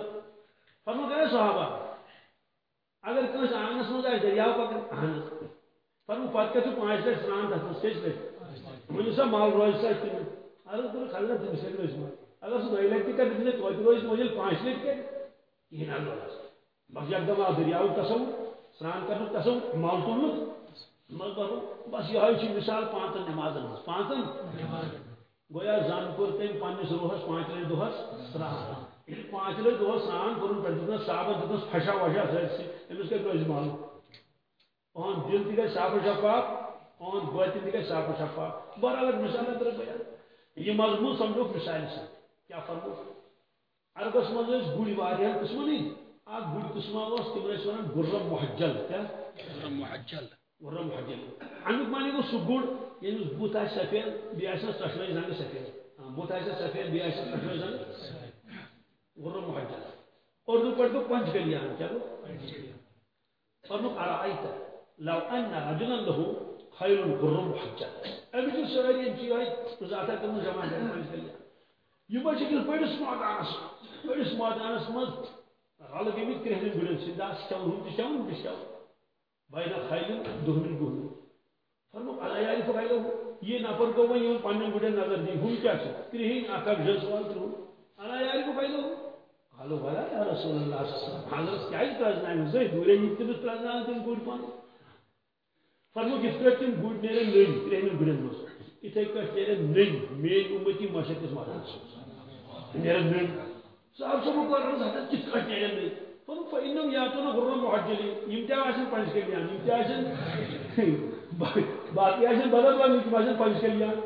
فرمو گٔے صحابہ، اگر کٲنٛسہِ آنگنس منٛز آسہِ دٔریاو پکان اہن فرمو پتہٕ کر چھُ پانٛژِ لٹہِ سرٛان تتھ منٛز کٔژِ لٹہِ سا مل روزِ سا تٔمِس اگر کوٚر کھلنا تٔمِس ہیٚکہِ روزِ مل اگر سُہ دۄیہِ لٹہِ تہِ کرِ تٔمِس ہیٚکہِ توتہِ روزِ وۄنۍ ییٚلہِ پانٛژِ لٹہِ کرِ بس یکدم آو دریاوُک تصوُر سرٛان کرنُک تصوُر مل تُلنُک مل بَرُن بس یِہوے چھِ مثال پانٛژن نٮ۪مازن ہٕنٛز پانٛژن گویا زن کوٚر تٔمۍ پننِس روحس پانٛژِ لٹہِ دۄہس سرٛان ییٚلہِ پانٛژِ لٹہِ دۄہس سرٛان کوٚرُن پٮ۪ٹھ دِتنس صابن دِتنس پھشا وشا سٲرسٕے أمِس کتہِ روزِ مل اہن دل تہِ گژھِ صاف و شفاف اہن باطن تہِ گژھِ صاف و شفاف برابر مثال اندر بیان یہ مضمون سمجھوکھ مثالہِ سۭتۍ کیٛاہ فرمو؟ عربس منٛز ٲسۍ گُرۍ واریاہن قٕسمن ہٕنٛدۍ اکھ گُرۍ قٕسما اوس تِم ٲسۍ محجل۔ کیٛاہ محجل محجل۔ امیُک معنی گوٚو سُہ گُر ییٚمِس بُتھ آسہِ سفید بیٚیہِ آسٮ۪س ژۄشوے زنٛگہٕ سفید بُتھ آسٮ۪س سفید بیٚیہِ آسٮ۪س ژۄشوے زنٛگہٕ گُرم اردو پٲٹھۍ گوٚو پنچ کلیان کیٛاہ گوٚو ارائیت، لو ان رجلا له خیل غرم محجل امی چھِ سٲری یِم چھِ یِہوے ذاتہ کٔرمٕژ جمع کٔرِتھ پنچ کلیان یِمے چھِ أکِس بٔڑِس مٲدانس بٔڑِس مٲدانس منٛز رلہٕ گٔمٕتۍ کرٛہنٮ۪ن گُرٮ۪ن سٕنٛدۍ آسہٕ کھٮ۪وان ہُم تہِ کھٮ۪وان ہُم تہِ کھٮ۪وان بین خیلن دۄہمِن گُہن فرمو علیاری یہ نفر گوٚو وۄنۍ یِمن پننٮ۪ن نظر دِنۍ ہُم کیٛاہ چھِ کرٛہِنۍ اکھ اکھ زٕ سوال ترٛووُن علیاری فایلو قالو بلا یا رسول اللہ صلی اللہ علیہ وسلم، حضرت کیٛازِ پرٛزناوِ زٕے دوٗرے یِم تٔمِس پرٛزناوان تِم گُرۍ پانہٕ فرمو یِتھ پٲٹھۍ تِم گُرۍ نیرن نٔنۍ کرٛہنٮ۪ن گُرٮ۪ن منٛز یِتھے کٲٹھۍ نیرن نٔنۍ میٲنۍ اُمتی مشرقس مہراج نیرن نٔنۍ صاحب صبح کوٚر عرض حضرت کِتھ کٲٹھۍ نیرن نٔنۍ فإنهم يأتون غرا محجلين یِم تہِ آسن پنٛچ کلیان یِم تہِ آسن باقٕے آسن بدل بدل تِم آسن پنٛچ کلیان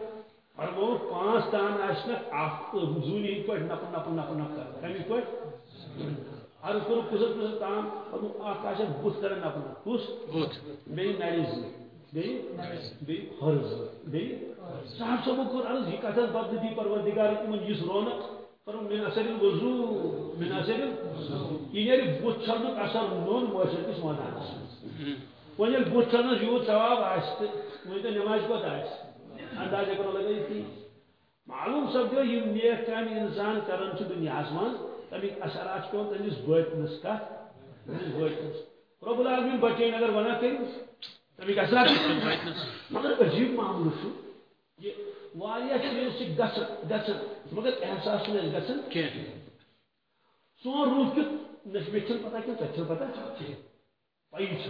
فرمو پانٛژھ تان آسنکھ اکھ زوٗنہِ ہٕنٛدۍ پٲٹھۍ نپہٕ نپہٕ نپہٕ نپہٕ کران کمہِ پٲٹھۍ عرض کوٚر کُسر کُسر تام فرمو اکھ آسن بُتھ کران نپہٕ نپہٕ کُس بُتھ بیٚیہِ نرِ زٕ بیٚیہِ بیٚیہِ ہۄر زٕ بیٚیہِ صاحب صٲبو کوٚر عرض دی پروردگار یُس رونق فرمو مےٚ اثر وضوٗ مےٚ اثر یہِ بُتھ چھلنُک اثر نوٚن مٲشرکِس مٲدانس منٛز وۄنۍ ییٚلہِ بُتھ چھلنس یوٗت ثواب آسہِ تہٕ وۄنۍ تہٕ نٮ۪مازِ کوٚت آسہِ انداز ہیٚکو لگٲیِتھ تی معلوم سپدیو یِم نیک کامہِ اِنسان کران چھُ دُنیاہس منٛز تمیُک اثرات پیوان تٔمِس بٲطنس کتھ تٔمِس بٲطنس رۄب العالمیٖن بچٲیِن اگر ونان کٔرِو تمیُک اثرات مگر عجیب معاملہٕ یہِ واریاہ چیٖز گژھان مگر احساس چھُنہٕ اَسہِ گژھان کینٛہہ سون روح کیُتھ نہ چھِ مےٚ چھنہٕ پتہ کینٛہہ ژےٚ چھنہٕ پتہ پایی چھِ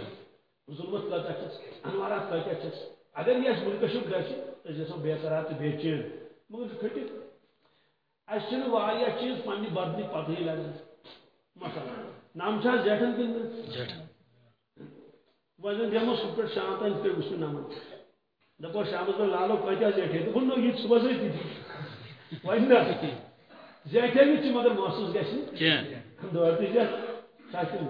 ظُلمت کۭژاہ چھس انوارات کۭتیاہ چھس اگر یہِ اَسہِ مُلکَس گژھِ أسۍ گژھو بے قرار تہٕ بے چین مگر کھٔٹِتھ اَسہِ چھِنہٕ واریاہ چیٖز پننہِ بدنٕکۍ پتہٕے لگان مثلاً نم چھا زیٹھان کِنہٕ نہٕ زیٹھ وۄنۍ زن صبح پٮ۪ٹھ شام تام پٮ۪ٹھ وٕچھو نمن دپو شامس پٮ۪ٹھ لالو کۭتیاہ زیٹھے دوٚپُن نو یہِ صبحس مگر محسوٗس ساکِل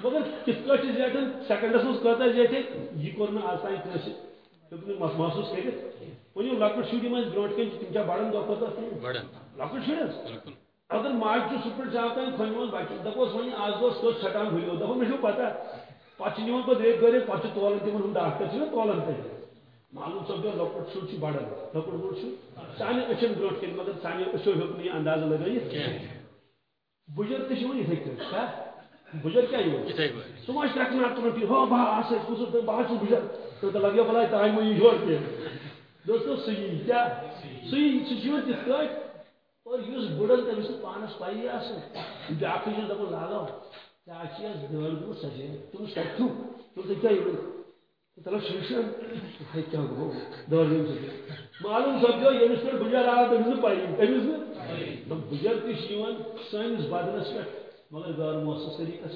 مگر کِتھ کٲٹھۍ چھِ زیٹھان سیکنڈس منٛز کۭژاہ زیٹھے یہِ نہٕ محسوٗس کٔرِتھ وۄنۍ یِم لۄکٕٹۍ شُرۍ یِم ٲسۍ برونٛٹھ کَنۍ چھِ تِم چھا بڑان دۄہ کھۄتہٕ دۄہ بڑان لۄکٕٹۍ شُرۍ حظ بالکل اگر ماجہِ چھُ صبح پٮ۪ٹھ شام تام کھۄنہِ منٛز بچہِ دپوس معلوم سپدیو لۄکُٹ شُر چھُ بڑان لۄکُٹ بوٚڑ چھُ سانہِ أچھن برونٛٹھ کَنۍ مگر سانہِ أچھو ہیوٚک نہٕ یہِ اندازٕ لگٲیِتھ بُجر تہِ چھِ یِوان یِتھٕے کٔٹھۍ کیٛاہ بُجر کیٛاہ یِوان سُہ ما چھُ تُلان ٹی ہو بہٕ آسہٕ کُس بہٕ حظ چھُس بُجر. تہٕ لگیو بلاے تانۍ مہ یی کینٛہہ دوستو سُہ یی کیٛاہ سُہ یی سُہ چھُ یِوان تِتھ کٲٹھۍ اور اس بڑن تمس پانس پی آسان بیاکھ چیز دپان لاگو کیا چیز دور گو سجے. تم سچو تم سے کیا تلو شیشن کیا گو دور گو سجے معلوم سپدو یمس پہ بجر آو تمس پی تمس بجر تیوان سنس بدنس پہ مگر غیر محسوس طریقہ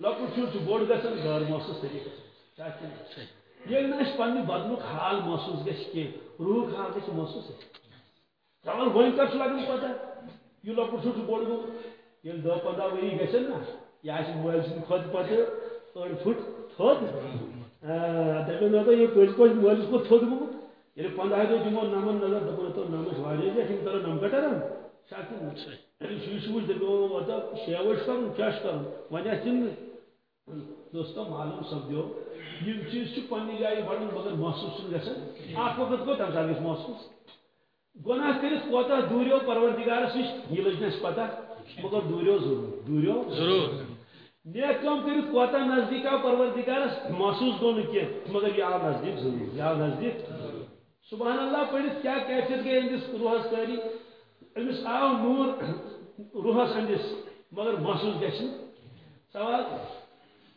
لکٹ شر بوڑ گھن غیر محسوس طریقہ یل نا پنہ بدنک حال محسوس گی روح حال گھس محسوس چلو ون کر لگن پتہ یہ لکٹ شر بوڑ گو یل دہ پندہ وری گھن نا۔ یہ آس مول سند کھت پتہ أڑ فٹ تھوٚد دپان نہ یہ پٔزۍ پٲٹھۍ مٲلِس کھوٚت تھوٚد گوٚمُت ییٚلہِ پنٛداہہِ دۄہ دِمو نمن نظر دپان تو نمس واریاہ زیادٕ یِم کرو نم کٹرن ییٚلہِ سُے سوٗز دپیو وَتا شیوٕ چھُ کَرُن کیٛاہ چھُ کَرُن وۄنۍ آسہِ تِم دوستو، معلوم سپدیو یِم چیٖز چھِ پننہِ جایہِ بڑان مگر محسوٗس چھُنہٕ گژھان اکھ وقت گوٚو تَمہِ ساتہٕ گژھِ محسوٗس؟ گۄناہ کٔرِتھ کوتاہ دوٗریو پروردِگارس نِش یہِ لٔج نہٕ اَسہِ پتہ مگر دوٗریو ضروٗر دوٗریو ضرور۔ نیک کام کرت کوتا نزدیک آو پروردگارس محسوس گو کی مگر یہ آو نزدیک ضرور یہ آو نزدیک. سبحان اللہ پڑھت کیا کیفیت گئی امس روحس تاری امس آو نور روحس اندس مگر محسوس گھن سوال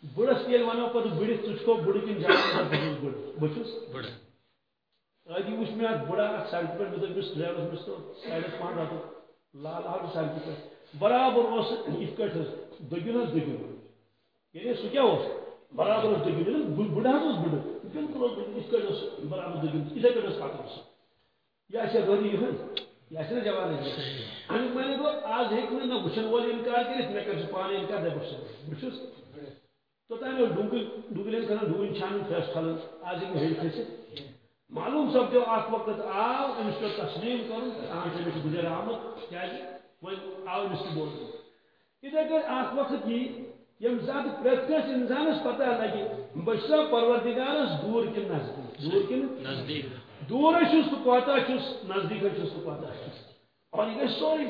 بڑس یل ونو پتہ بڑت ثو بڑ کن جان بڑ بچس بڑا ادی وچ مے بڑا سڑک پہ مے دس ڈرائیورس مس تو سائڈس پہن راتو. لال آل سڑک پہ برابر اس یت کٹ دگن حس دگن یعنی سہ کیا برابر دگن بڑا حس بڑ بالکل اس کٹ برابر دگن اتھے کٹ پکان یہ غری یہ یہ جوان امیک معنی گو آج ہوں نہ وچن وول انکار کرت مے کر پانے انکار دے بس بس توتان ڈونگل ڈونگلین کھانا ڈونگل چھان فریش کھانا آج ہیٚکہِ ہیٚرِ کھٔسِتھ معلوم سپدیو اکھ وقت آو أمِس پیوٚو تسلیم کرُن آن چھُ أمِس گُزر آمُت کیٛازِ وۄنۍ آو أمِس تہِ بوزُن یِتھے کٔنۍ اکھ وقت یی ییٚمہِ ساتہٕ پرٛٮ۪تھ کٲنٛسہِ اِنسانس پتہ لگہِ بہٕ چھُسا پروردِگارس دوٗر کِنہٕ نزدیٖک۔ دوٗر کِنہٕ نزدیک۔ دوٗرے چھُس تہٕ کوتاہ چھُس نزدیٖکے چھُس تہٕ کوتاہ چھُس اور یہِ گژھِ سورُے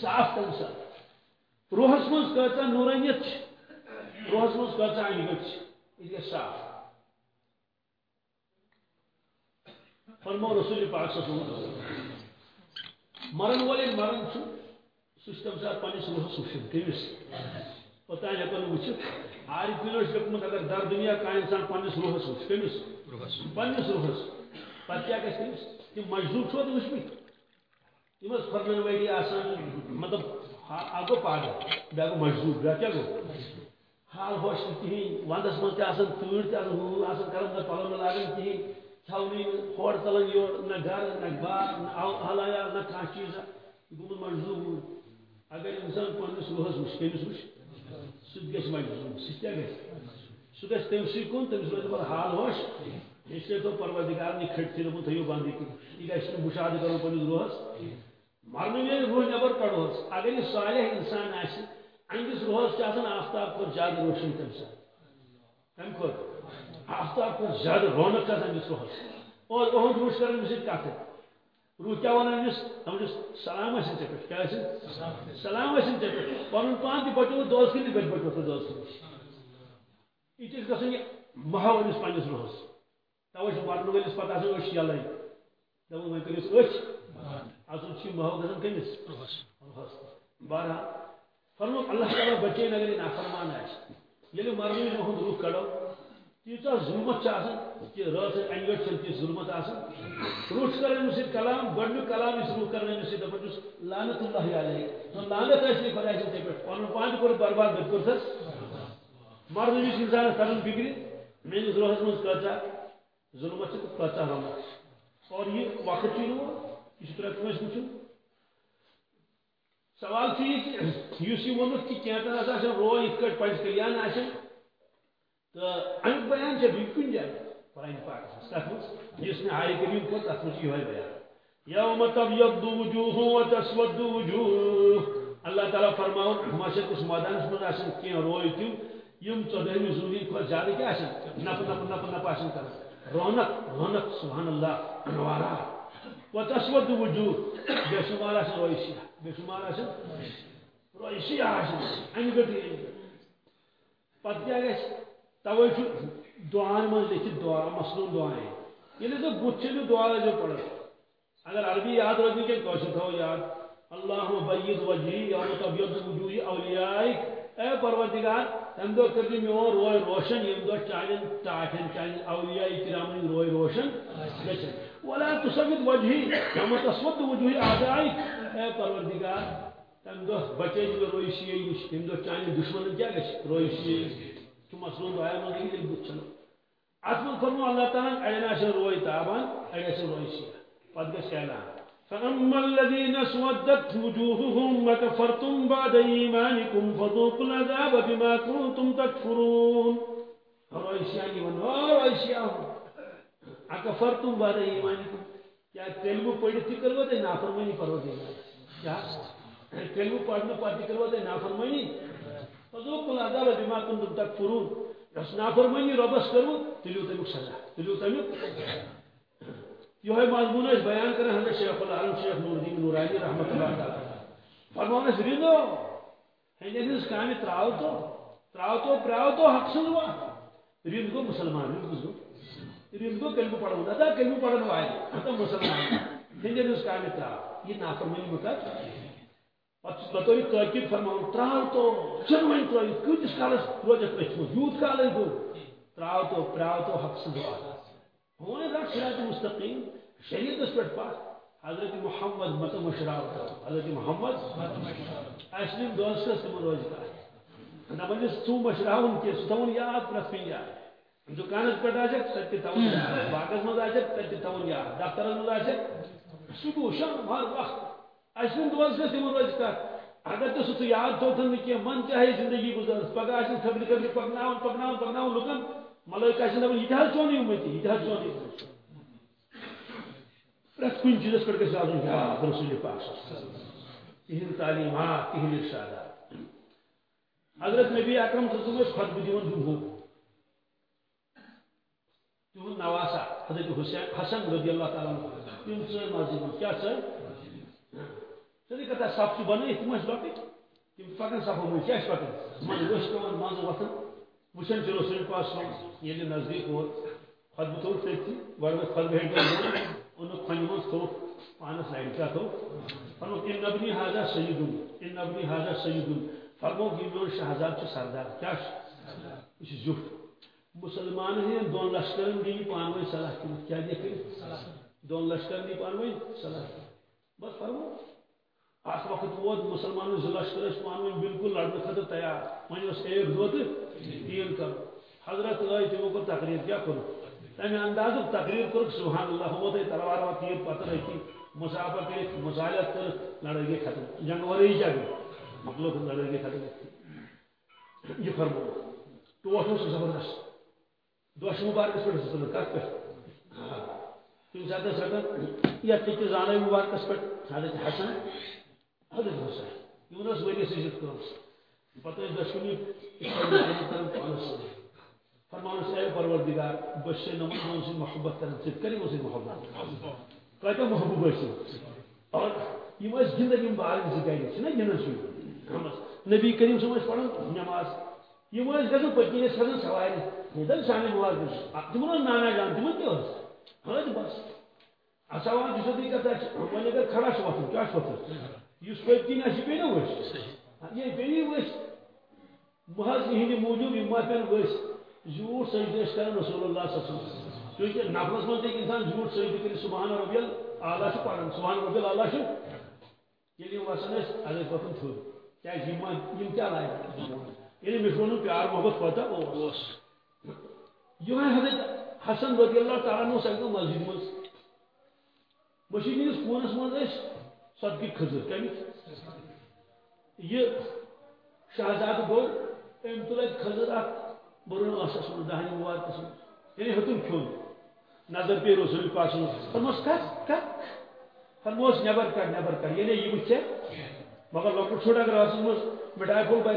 صاف تمہِ ساتہٕ روحس منٛز کۭژاہ نوٗرٲنیت چھِ روحس منٛز کۭژاہ چھِ یہِ گژھِ صاف۔ فرمو رسول پاک صلی اللہ علیہ وسلم مرن وول ییٚلہِ مران چھُ سُہ چھُ تمہِ ساتہٕ پننِس روحس وٕچھان کٔمِس اوٚتانۍ ہٮ۪کو نہٕ وٕچھِتھ آرِ اگر در دُنیا کانٛہہ اِنسان پننِس روحس وٕچھ کٔمِس روحس پننِس روحس پتہٕ کیٛاہ گژھِ تٔمِس تِم مجذوٗب چھُوا تُہۍ وٕچھمٕتۍ یِم ٲس پھٔرنن وٲری آسان مطلب اکھ گوٚو پاگل بیٛاکھ گوٚو مجذوٗب بیٛاکھ کیٛاہ حال ہوش نہٕ کِہیٖنۍ ونٛدس منٛز آسان تۭر تہِ آسان ہُہ آسان کران نہ پلو نہٕ لاگان کِہیٖنۍ کھٮ۪ونٕے نہٕ ہورٕ ژلان یورٕ نہ گرٕ نہ بار، نہ حلایا، نہ کانٛہہ چیٖزا گوٚمُت مجذوٗب اگر انسان پننِس روحس وٕچھ کٔمِس وٕچھ سُہ گژھِ مجذوٗب سُہ کیٛاہ گژھِ سُہ گژھِ تٔمسٕے کُن تٔمِس روزِ پتہٕ حال ہوش۔ اس لیے تو پروردگار نے کھٹۍ دپُن تھٲیِو بنٛدٕے یہِ گژھِ نہٕ مُشاہدٕ کرُن پننِس روحس مرنہٕ وِزِ روح نٮ۪بر کڑوس اگر یہِ صالح انسان آسہِ أہنٛدِس روحس چھِ آسان آفتاب کھۄتہٕ زیادٕ روشنی تمہِ ساتہٕ کمہِ کھۄتہٕ آفتاب کھۄتہٕ زیادٕ رونق چھِ روحس اور أہنٛد روح چھِ کران روح ونان سلام ٲسِن ژےٚ سلام ٲسِن ژےٚ پان تہِ بچومُت دوس کِنۍ تہِ کتہِ بچوتھ ژٕ دوس کِنۍ یہِ تہِ روحس توے چھُ مرنہٕ وٲلِس پتہٕ آسان أچھ یلے دپان وۄنۍ کٔرِس أچھ اصل چھُ روحس بہرحال فرموک اللہ تعالیٰ بچین اگر یہِ نافرمان آسہِ ییٚلہِ مرنہٕ روح کڑو۔ تیٖژاہ ظُلمت چھِ آسان کہِ رٲژ انہِ گٔٹۍ تِژھ ظُلمت آسان روح چھُ أمِس سۭتۍ کلام گۄڈنیُک کلام یُس روح کران أمِس سۭتۍ دپان چھُس اللہ علیہ۔ لعنت ٲسۍ نہٕ خۄداے ژےٚ پٮ۪ٹھ پان تہِ کوٚر برباد بہٕ تہِ کوٚرسس مرنہٕ وِزِ کران فِکرِ میٲنِس روحس منٛز کۭژاہ ظُلمت چھِ تہٕ کۭژاہ چھِ اور یہِ وقت چھُ یِوان یہِ چھُ پرٛٮ۪تھ کٲنٛسہِ وٕچھُن سوال چھُ یہِ کہِ یُس یہِ ووٚنُکھ کہِ کینٛژن ہسا آسن رو یِتھ کٲٹھۍ کلیان آسن تہٕ بیان چھِ بیٚیہِ کُنہِ جایہِ قرآن پاکس منٛز کتھ منٛز یُس مےٚ ہارِ کٔرِو کوٚر منٛز چھُ یِہوے بیان۔ یوم تبیض وجوہ وتسود وجوہ۔ اللہ تعالیٰ فرماوُن ماشر کُس منٛز آسن کینٛہہ روے تِم یِم ژۄدہمہِ زوٗنی کھۄتہٕ زیادٕ کیٛاہ آسن نپہٕ نپہٕ نپہٕ نپہٕ آسن کران رونق رونق سبحان اللہ انوارا وتسود وجوہ۔ بے شمار آسن روے بے شمار آسن روے سیاہ آسن انہِ گٔٹی کیٛاہ گژھِ توے چھُ دعان منٛز لیکھِتھ دعا مصنوٗن دعایے ییٚلہِ ژٕ بُتھ چھُنہٕ دعا ٲسۍزیو پران اگر عربی یاد روزی کے کوشش تھو یاد اللہ بید وجہی یوم تبیض وجوہ اولیائک۔ اے پروردگار تم دو کر دی میون روئے روشن یم دو چانن ٹاٹن چانن اولیاء کرام روئے روشن۔ ولا تسود وجهي يوم تسود وجوه اعدائك اے پروردگار تم دو بچے جو رویشی نش تم دو چانن دشمن کیا گش گچھ رویشی تو مسلون دعا من دی دل بچن اتم فرمو اللہ تعالی اڑنا سے روئی تابان اڑنا سے رویشی پد گچھ اعلان فأما الذين اسودت وجوههم وكفرتم بعد إيمانكم فذوقوا العذاب بما كنتم تكفرون۔ رويشياني ونورويشياني اکفرتم بعد ایمانکم۔ کیا کلمہ پڑھت تھی کرو تے نافرمانی پرو دے۔ کیا؟ کلمہ پڑھنے پتہ کرو تے نافرمانی۔ فذوق العذاب بما كنتم تکفرون اس نافرمانی ربس کرو تلیو تمیک سزا تلیو تمیک یہ مضمون اس بیان کریں، حضرت شیخ العالم شیخ نور الدین نورانی رحمت اللہ تعالی فرمان اس ریدو ہندین اس کامی تراو تو تراو تو پراو تو، حق سنوا رید گو مسلمان رید گو رید گو کلمہ پڑھو ندا کلمہ پڑھن وائے تو مسلمان ہندین اس کامی تراو یہ نافرمانی مطلب مکت بطور تاکید فرمان تراو تو چنوین تراو کتس کالس روجت رچمو یوت کالس گو تراو تو پراو تو حق سنوا ہوں رکھ صراط مستقیم شریعت اس پر پاس حضرت محمد مت مشراو حضرت محمد اسلم دوست تم روزگار نہ بنس تو مشراون کے ستون یاد پرت پین یاد دکانس پہ آجک تت تون یاد باغس یاد دفتر مز آجک صبح شام ہر وقت اسلم دوست تم روزگار اگر تو سو یاد تو تھن کہ من چاہے زندگی گزر پگہ آسن خبر خبر پکناون پکناون پکناون لکن ملائکہ چھِ دپان یہِ تہِ حظ چون امتی یہِ تہِ حظ چون پرٛٮ۪تھ کُنہِ چیٖزس پٮ۪ٹھ گژھِ آسُن یاد رسول پاک تِہنٛد تعلیمات تِہنٛد ارشادات حضرت نبی اکرم صلی اللہ علیہ وسلم خطبہ دِوان جمہوٗر تِہُنٛد نواسا حضرت حسین حسن رضی اللہ تعالیٰ تِم ژٲر مسجد منٛز کیٛاہ ژٲر سیٚودُے کتھا سب چھِ بنٲیِتھ تِم ٲسۍ لۄکٕٹۍ تِم پکان سفو مٔنٛزۍ کیٛاہ چھِ پکان تِمن ؤسۍ پیٚوان منٛزٕ وۄتھان وچن چھ رسول پاک صلی اللہ علیہ وسلم یہ نزدیک ہو خطبہ گۄڈٕ خطبہ ہیٚکہِ اون کھنہِ منٛز تھوٚو پانس لایِن کیٛاہ تھوٚو فرمو ان نبنی حاضا سیدُن ان نبنی حاضا سیدُن فرمو یہِ میون شہزاد چھُ سردار کیٛاہ چھُ یہِ چھُ زیُٹھ مسلمانن ہٕنٛدٮ۪ن دۄن لشکرن دِیہِ پانہٕ ؤنۍ صلاح کٔرِتھ وقت ووت مسلمانن زٕ لشکر ٲسۍ پانہٕ ؤنۍ بالکل لڑنہٕ خٲطرٕ تیار وۄنۍ اوس ایک دۄہ تہٕ تین کر حضرت آئی تمو کو تقریر کیا کرو تمہیں انداز تقریر کر سبحان اللہ ہو تے تلوار و تیر پتہ رکھی مسافہ کر مصالحت کر، لڑائی کے ختم۔ جنگ ورے ہی جاگے مخلوق لڑائی کے ختم یہ فرمو ٹوٹ اس زبردست۔ ہاں۔ دوش مبارک پہ سن کت پہ تم ساتھ ساتھ یا تک زانے مبارکس پہ حضرت حسن۔ حضرت حسین یونس ورس عزت کرو پتہ دشمنی فرمان سے پروردگار بشے نمن سے محبت کرن سے کرے سے محبت کہتا محبوب ہے اور یہ اس زندگی مبارک زگائی ہے نا جنن سے نبی کریم صلی اللہ علیہ وسلم نماز یہ وہ گژھن پتنی کھسن سوارِ نیدن سانہِ مواز تمن نانا جان تمن تہِ ٲس ہٲد بس اساوان جسو دی کتھا وۄنۍ اگر کھڑا چھُ وۄتھُن کیٛاہ وۄتھُن یُس پٔتۍ کِنۍ آسہِ یہِ یہ بیٚیہِ ؤسۍ محض یِہنٛدِ موٗجوٗب یِم ما پیٚن ؤسۍ جھوٗٹ سجدٕ ٲسۍ کران رسول اللہ صلی اللہ علیہ وسلم۔ چونکہ نفرس منٛز ہیٚکہِ انسان جھوٗٹ سجدٕ کٔرِتھ سبحان ربی اعلیٰ چھُ پران سبحان ربی اعلیٰ چھُ ییٚلہِ یِم وسان ٲسۍ اَدٕ ٲسۍ وۄتھان تھوٚد کیٛازِ یِم یِم کیٛاہ لایق ییٚلہِ أمِس ووٚنُن پیار محبت کوتاہ اوس یِہوے حضرت حسن رضی اللہ تعالیٰ اوس اَکہِ دۄہ مسجد منٛز مسجد ہٕنٛدِس کوٗنس منٛز ٲسۍ صدقہٕ کھٔزٕر کَمِکۍ یہ شہزاد گو ام تل کھزر اخ برون آسس من دہنی مبارکس من یعنی ہتم کھیون نظر پی رسول پاک فرموس کت کت فرموس نبر کر نبر کر۔ یعنی یہ وچ مگر لوکٹ چھوڑ اگر آسس من مٹھائی پھول بر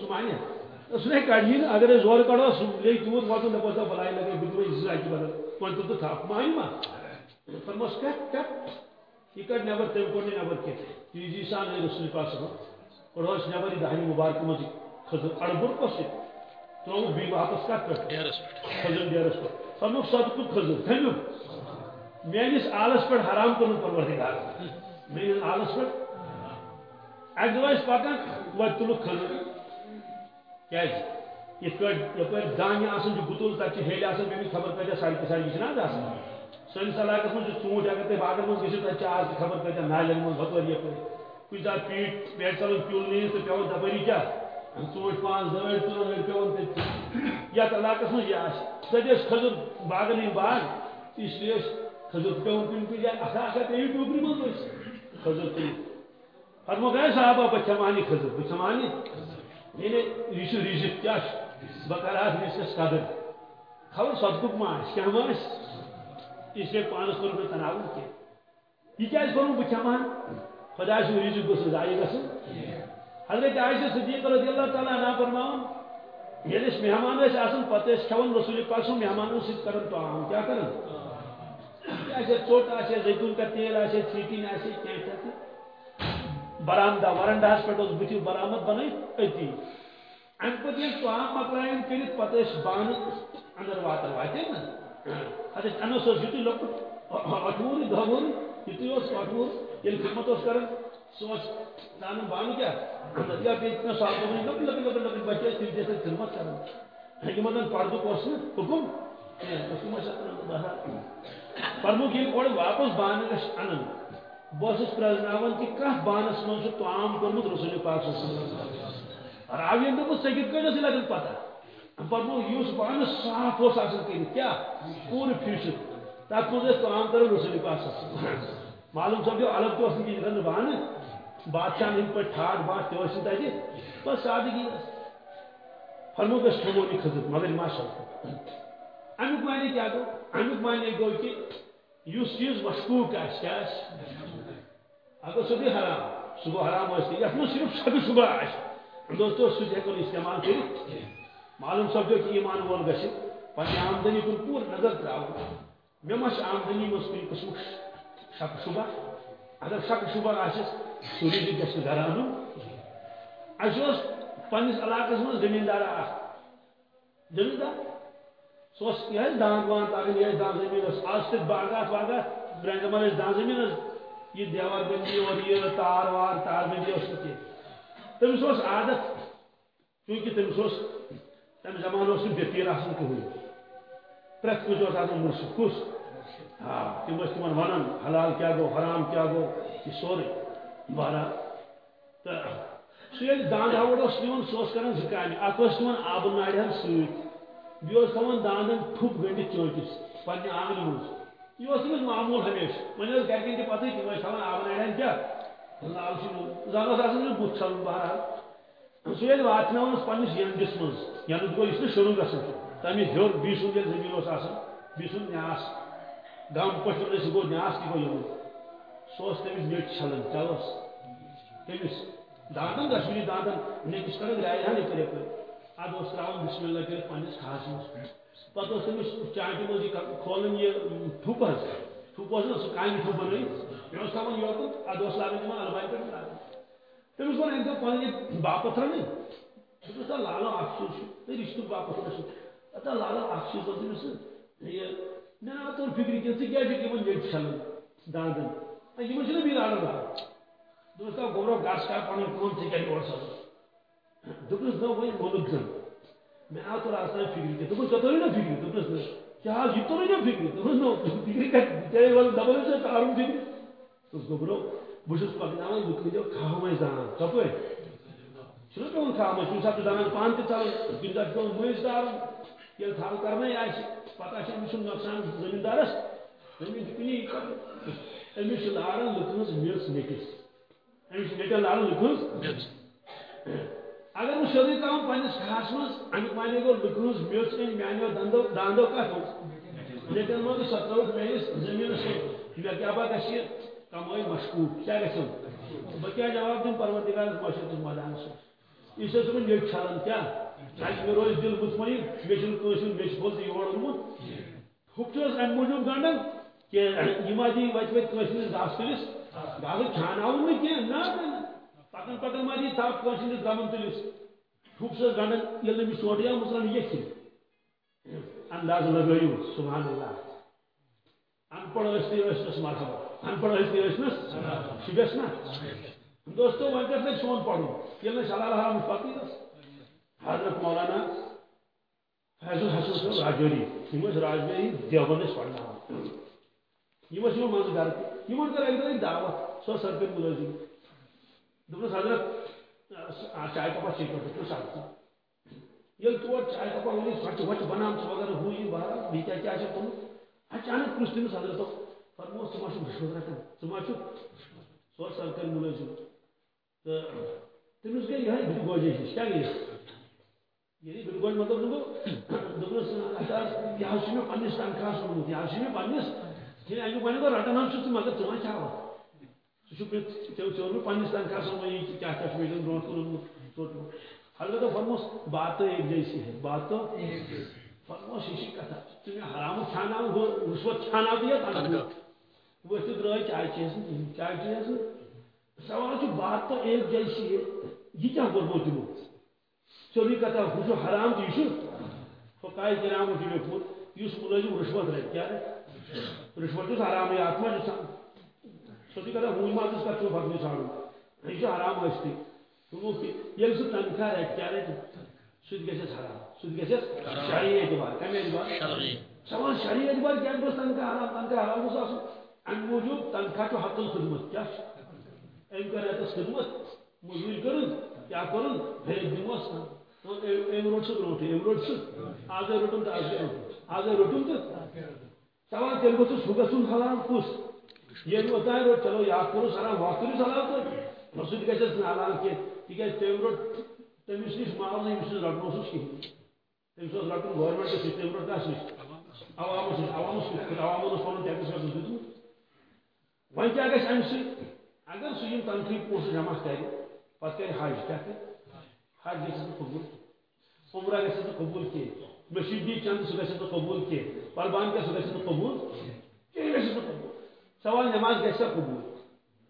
سمانیہ سہ کڑی جی، اگر زور کڑو سہ لے تیوت واتن دپس بلائی لگے بہت زٕ بدل ون تو تھپ مانی ما فرموس کت کت یہ کڑ نبر تم کوڑ نبر کت تیزی سان رسول پاک کوڑوس نبر دہنی مبارک مز کھزر اڑبر کس ترو بی واپس کت پہ کھزر ڈیرس پہ تمیک صدقہ کھزر تمیک میانس آلس پہ حرام کور پروردگار۔ میانس آلس پہ اک دہ پکان وت تلک کھزر کیاز یہ یپر دانہ آسان گتل تک ہیل آسان پیمت خبر کتیا سڑکہ سڑکہ نا سنس علاقہ من ژوٗنٛٹھۍ اگر تُہۍ باغن منٛز گٔژھِو تَتہِ چھِ آز تہِ خبر کۭتیاہ نالٮ۪ن منٛز ہۄپٲرۍ یپٲرۍ کُنہِ ساتہٕ پیٖٹ پیٹہِ ژَلُن پیوٚل نیٖرِتھ تہٕ پیٚوان تَپٲری کیٛاہ ژوٗنٛٹھۍ پانٛژھ دہ أڑۍ ژور أڑۍ پیٚوان تَتہِ یَتھ علاقَس منٛز یہِ آسہِ تَتہِ ٲسۍ کھٔزٕر باغن ہٕنٛدۍ باغ اس لیے ٲسۍ کھٔزٕر پیٚوان کُنہِ کُنہِ جایہِ اکھ اکھ پیٚیہِ ٹوٗکرِ منٛز ٲسۍ کھٔزٕر تُلِتھ پَتہٕ گٔے صاحبہ بہٕ کھٮ۪مہٕ ہا کھٔزٕر بہٕ کھٮ۪مہٕ ہا یعنی یہِ چھُ رِزِق کیٛاہ چھُ بہٕ کَرٕ رِزقَس قدر خبر صدقُک ما آسہِ کیٛاہ ما آسہِ اس لیے پانس کور میں تناؤ کی یہ کیا کروں بہ کھمان خدا سے رزق گس ضائع گسن حضرت عائشہ صدیقہ رضی اللہ تعالی عنہ فرماون یلس مہمان اس آسن اچھا پتہ اس اچھا کھون رسول پاک سو مہمانوں سے کرن تو عام کیا کرن؟ کیا ژوٹ آسے زیتون کا تیل اچھا آسے ژھیٹین آسے کینٛہہ تہٕ برآمدہ ورنڈاہس پٮ۪ٹھ اوس بٕتھِ برآمد بنٲیِتھ أتی اَمہِ پَتہٕ ییٚلہِ ژام مۄکلایَن کٔرِتھ پَتہٕ ٲسۍ بانہٕ اَندر واتان واتے نا حضرت انس یتھی لۄکُٹ اٹھوُر دہوُر یتھی اٹھوُر ییٚلہِ خدمت اوس کران سُہ اوس ژانان بانہٕ کیٛاہ یا بیٚیہِ صاحب لۄکٕٹۍ لۄکٕٹۍ لۄکٕٹۍ لۄکٕٹۍ بچہِ ٲسۍ تِم تہِ ٲسۍ خدمت کران یِمن زن پردُک اوس نہٕ حُکُم حُکُم ٲسۍ فرموک ییٚلہِ اورٕ واپس بانہٕ ٲسۍ انان بہٕ اوسُس پرٛزناوان کہِ بانس منٛز چھُ تام کوٚرمُت رسول پاک راوین دوٚپُس ژےٚ کِتھ کٔنۍ ٲسٕے لگان پتہ فرمو اس بان صاف اس آسان کر کیا پور فیشن تک مز کام کر رسول پاس معلوم سپدو الگ تو کی کر بان بادشاہ ہند پہ ٹھاٹ بات تہ تتہ بس سادگی فرمو گھس ٹھمونی کھزت مگر ماشاء اللہ امیک معنی کیا گو امیک معنی گو کہ اس چیز مشکوک آس کیا اگر سہ بھی حرام سہ گو حرام یتھ من صرف سب صبح آ دوستو سہ ہیکو استعمال کر معلوم سپدو کہ ایمان وول گھس پنہ آمدنی کن پور نظر تراؤ مے ما آمدنی مز کن قسم شک شبہ۔ اگر شک شبہ آس سوری گھس گھر ان اس پنس علاقس من زمیندار اخ زمیندار؟ سہ یہ داند واند اگر یہ دان زمین آج تک باغات واغات۔ برہم زمان دان زمین یہ دیوار بندی اور یہ تار وار تار بندی اس تمس عادت۔ چونکہ تمس تمہ زمانہ اس بہتر آسان کہین پریت کس آسان مرشد کس ہاں تم تمن ونان حلال کیا گو حرام کیا گو یہ سورے بارہ تو سہ یل داند ہاوڑ اس نوان سہ کران زٕ کامہِ اکھ اوس نوان آبہٕ نارِ ہن سۭتۍ بیٚیہِ اوس تھاوان داندن ٹھوپ گٔنڈِتھ چٲنٛٹِس پننہِ آنگنہٕ منٛز یہِ اوس تٔمِس معموٗل ہمیشہِ وۄنۍ ٲس گرِکٮ۪ن تہِ پتہٕ تِم ٲسۍ تھاوان آبہٕ نارِ ہن کیٛاہ لال چھُ زن اوس آسان بُتھ چھلُن بہرحال سہ ییٚلہِ واتناوان اوس پننِس ینٛدس منٛز ینٛد گوٚو یُس نہٕ شروع گژھان چھُ تمہِ ہیوٚر بی سُنٛد ییٚلہِ زٔمیٖن اوس آسان بی سُنٛد نیاس گام پٲٹھۍ وَنان سُہ گوٚو نیاس تہِ گوٚو یِمن سُہ اوس تٔمِس نیٚٹ چھلان چلس تٔمِس دانٛدن کشمیٖری دانٛدن نیٚکِس کران گرِ ہن یپٲرۍ یپٲرۍ ادٕ اوس تراوان بسم اللہ کٔرِتھ پننِس کھہس منٛز پتہٕ اوس تٔمِس چانٹہِ منٛز یہِ کھولان یہِ ٹھوپ حظ ٹھوپ اوس نہ سُہ کامہِ ٹھوپ بنٲیِتھ مےٚ اوس تھاوان یوکُن ادٕ اوس لاگان تِمن البانہِ پٮ۪ٹھ لاگان تٔمِس ووٚن اَمہِ دۄہ پنٕنۍ یہِ باپت رنٕنۍ دوٚپُس لالو اکھ چیٖز چھُ رِشتُک باپت رٔسِتھ اتا لالو اکھ چیٖز اوس تٔمِس یہِ مےٚ آو توٚر فِکرِ کہِ ژٕ کیٛازِ چھُکھ یِمن ییٚتہِ چھلان داندن یِمن چھُنہ بیٚیہِ لارٕ لارٕ دوٚپُس تا گوبرو گژھ کر پنٕنۍ کٲم ژٕ کیٛازِ یور سَزَس دوٚپُس نہ وۄنۍ ووٚنُکھ زن مےٚ آو توٚر آز تام فِکرِ کہِ دوٚپُس ژےٚ توٚرُے نہ فِکرِ۔ دوٚپُس نہ کیٛاہ حظ یہِ توٚرُے نہ فِکرِ۔ دوٚپُس نہ فِکرِ کَتہِ ژےٚ وَن دَپان ژےٚ تارُن فِکرِ۔ دوٚپُس گوبرو بہٕ چھُس پکناوان بہٕ کۭتیو دان کپٲرۍ چھُنہ پیوان کھہہ وٲنٛسہِ کُنہِ ساتہٕ چھُ دان پانہٕ تہِ ژَلان کُنہِ ساتہٕ چھُ پیوان مٔنٛزۍ تارُن ییٚلہِ تھل کرنے آسہِ پتہٕ آسہِ اگر بہٕ سیوٚدُے تراوان پننِس کھہس منٛز امیُک معنی گوٚو لُکہٕ ہٕنٛز میٚژ أنۍ میانیو دندو داندو کتھ منٛز نیٚٹٮ۪ن منٛز سۄ ترٲوٕکھ میٲنِس زٔمیٖنس منٛز مےٚ کیٛاہ گژھِ کمٲے مشکوٗک کیٛاہ گژھِ بہٕ کیٛاہ جواب دِمہٕ پروردِگارس مشرتس مٲدانس منٛز یہِ چھُ صُبحن نیٚٹ چھلان کیٛاہ تاکہِ مےٚ روزِ دِل مطمعین مےٚ چھُنہٕ کٲنٛسہِ یور اوٚنمُت ہُپ چھُ امہِ موٗجوٗب کہ یہِ دی وتہِ وتہِ کٲنٛسہِ ہٕنٛدِس گاسہٕ تُلِس گاسہٕ چھاناوُن نہ نہ پکان پکان ما دی تھپھ کٲنٛسہِ ہٕنٛدِس گمن تُلِس ہُپ چھُس گنڈان ییٚلہِ نہٕ انداز لگٲیِو سبحان اللہ۔ ان پڑھ ٲسۍ ٲسنس ان پڑھ ٲسۍ ٲسنس شُبس دوستو وۄنۍ کر سون پرُن ییٚلہِ نہٕ حلال حرام پتہٕ ٲس حضرت مولانا فیض الحسن صٲب راجوری یِم ٲسۍ راجوری دیوبند ٲسۍ پرناوان یِم ٲسۍ یِمن منٛزٕ گرٕ یِمن کٔر اَکہِ دۄہ دعوت۔ سۄ ٲس سرکٲرۍ مُلٲزِم حضرت چاے کپا چیٚیہِ پٮ۪ٹھ سبزی ییٚلہِ تور چاے کپا ؤنۍ سۄچہِ وۄچہِ وغیرہ ہُہ یہِ بہرحال بیٚیہِ کیٛاہ کیٛاہ چھِ اچانک پرٛژھ تٔمِس حضرتو فرموس ژٕ ما چھُکھ رِشوت رٹان ژٕ ما چھُکھ سُہ اوس سرکٲرۍ مُلٲزِم تہٕ تٔمِس گٔے یِہے بِدِ ہِش کیٛاہ گٔیَس یعنی بِدِ گوج مطلب دوٚپُن دوٚپنَس یہِ حظ چھُ مےٚ پنٛنِس تنخواہس اوٚنمُت یہِ حظ چھُ مےٚ پنٛنِس کِنہٕ اَمیُک وَنہِ گوٚو رٹان حظ چھُ ژٕ مگر ژٕ ما کھیاوَکھ سُہ چھُ ژےٚ ژےٚ اوٚنمُت پنٛنِس تنخواہس اوٚنمُت یہِ کیٛاہ کیٛاہ چھُ مےٚ برونٛٹھ کُن اوٚنمُت ژوٚٹمُت البتہ فرموس بات تو ایک جیسی ہے بات فرموس یہ کتھا ژٕ مےٚ حرامُک کھیٛاناو ہُہ رُشوت کھیٛاناو تہٕ یا تنخواہ ؤتھۍ تہٕ درٛاے چاے چیٚیَس نہٕ کِہیٖنۍ چاے چیٚیَس نہٕ سوال بات تو ایک جیسی ہے یہِ تِمو کتھا ہُہ چھُ حرام یہِ رُشوت رٹہِ کیٛاہ رٹہِ رُشوت چھُس حرامٕے اَتھ ما چھُ سیوٚدُے کتھا ہُہ مازَس کتھ چھُ بدلٕے ژھانڈُن یہِ حرام تنخواہ رٹہِ کیٛاہ رٹہِ سُہ تہِ گژھٮ۪س حرام۔ شرعی اعتبار کمہِ اعتبار سوال شرعی اعتبار کیٛاہ گوٚژھ تنخواہ حرام تنخواہ حرام گوٚژھ آسُن اَمہِ موٗجوٗب تنخواہ چھُ حق الخدمت کیٛاہ چھُ أمۍ کٔر رٮ۪تَس خدمت موٚزوٗرۍ کٔرٕن کیٛاہ کوٚرُن بیٚیہِ دِموس أمۍ روٚٹ سُہ برونٛٹھٕے أمۍ روٚٹ سُہ آزے روٚٹُم تہٕ آزے روٚٹُم۔ آزے روٚٹُم تہٕ سوال تیٚلہِ گوٚژھُس ہُہ گژھُن حلال کُس ییٚلہِ اوٚتانۍ روٚٹ چلو یا کوٚرُس حرام وقت کٔرِس حلال تہٕ سُہ تہِ گژھٮ۪س نہٕ حلال کینٛہہ تِکیٛازِ تٔمۍ روٚٹ تٔمِس نِش ییٚمِس کِہیٖنۍ تٔمِس اوس رٹُن گورمنٹس نِش تٔمۍ روٚٹ کَس نِش عوامس نِش عوامس کِتھ عوامو اوس پنُن ٹیکٕس ویکٕس دیُتمُت وۄنۍ کیٛاہ گژھِ اَمہِ سۭتۍ اگر سُہ یِم تنخواہی پونٛسہٕ جمع کرِ پتہٕ کرِ حج کیٛاہ کرِ حج گژھٮ۪س نہٕ قبوٗل عمرہ گژھٮ۪س نہٕ قبوٗل کینٛہہ مٔشیٖد دی چند سُہ گژھٮ۪س نہٕ قبوٗل کینٛہہ قربان کیٛاہ سُہ گژھٮ۪س نہٕ قبوٗل کینٛہہ گژھٮ۪س نہٕ قبوٗل سوال نٮ۪ماز گژھِ سا قبوٗل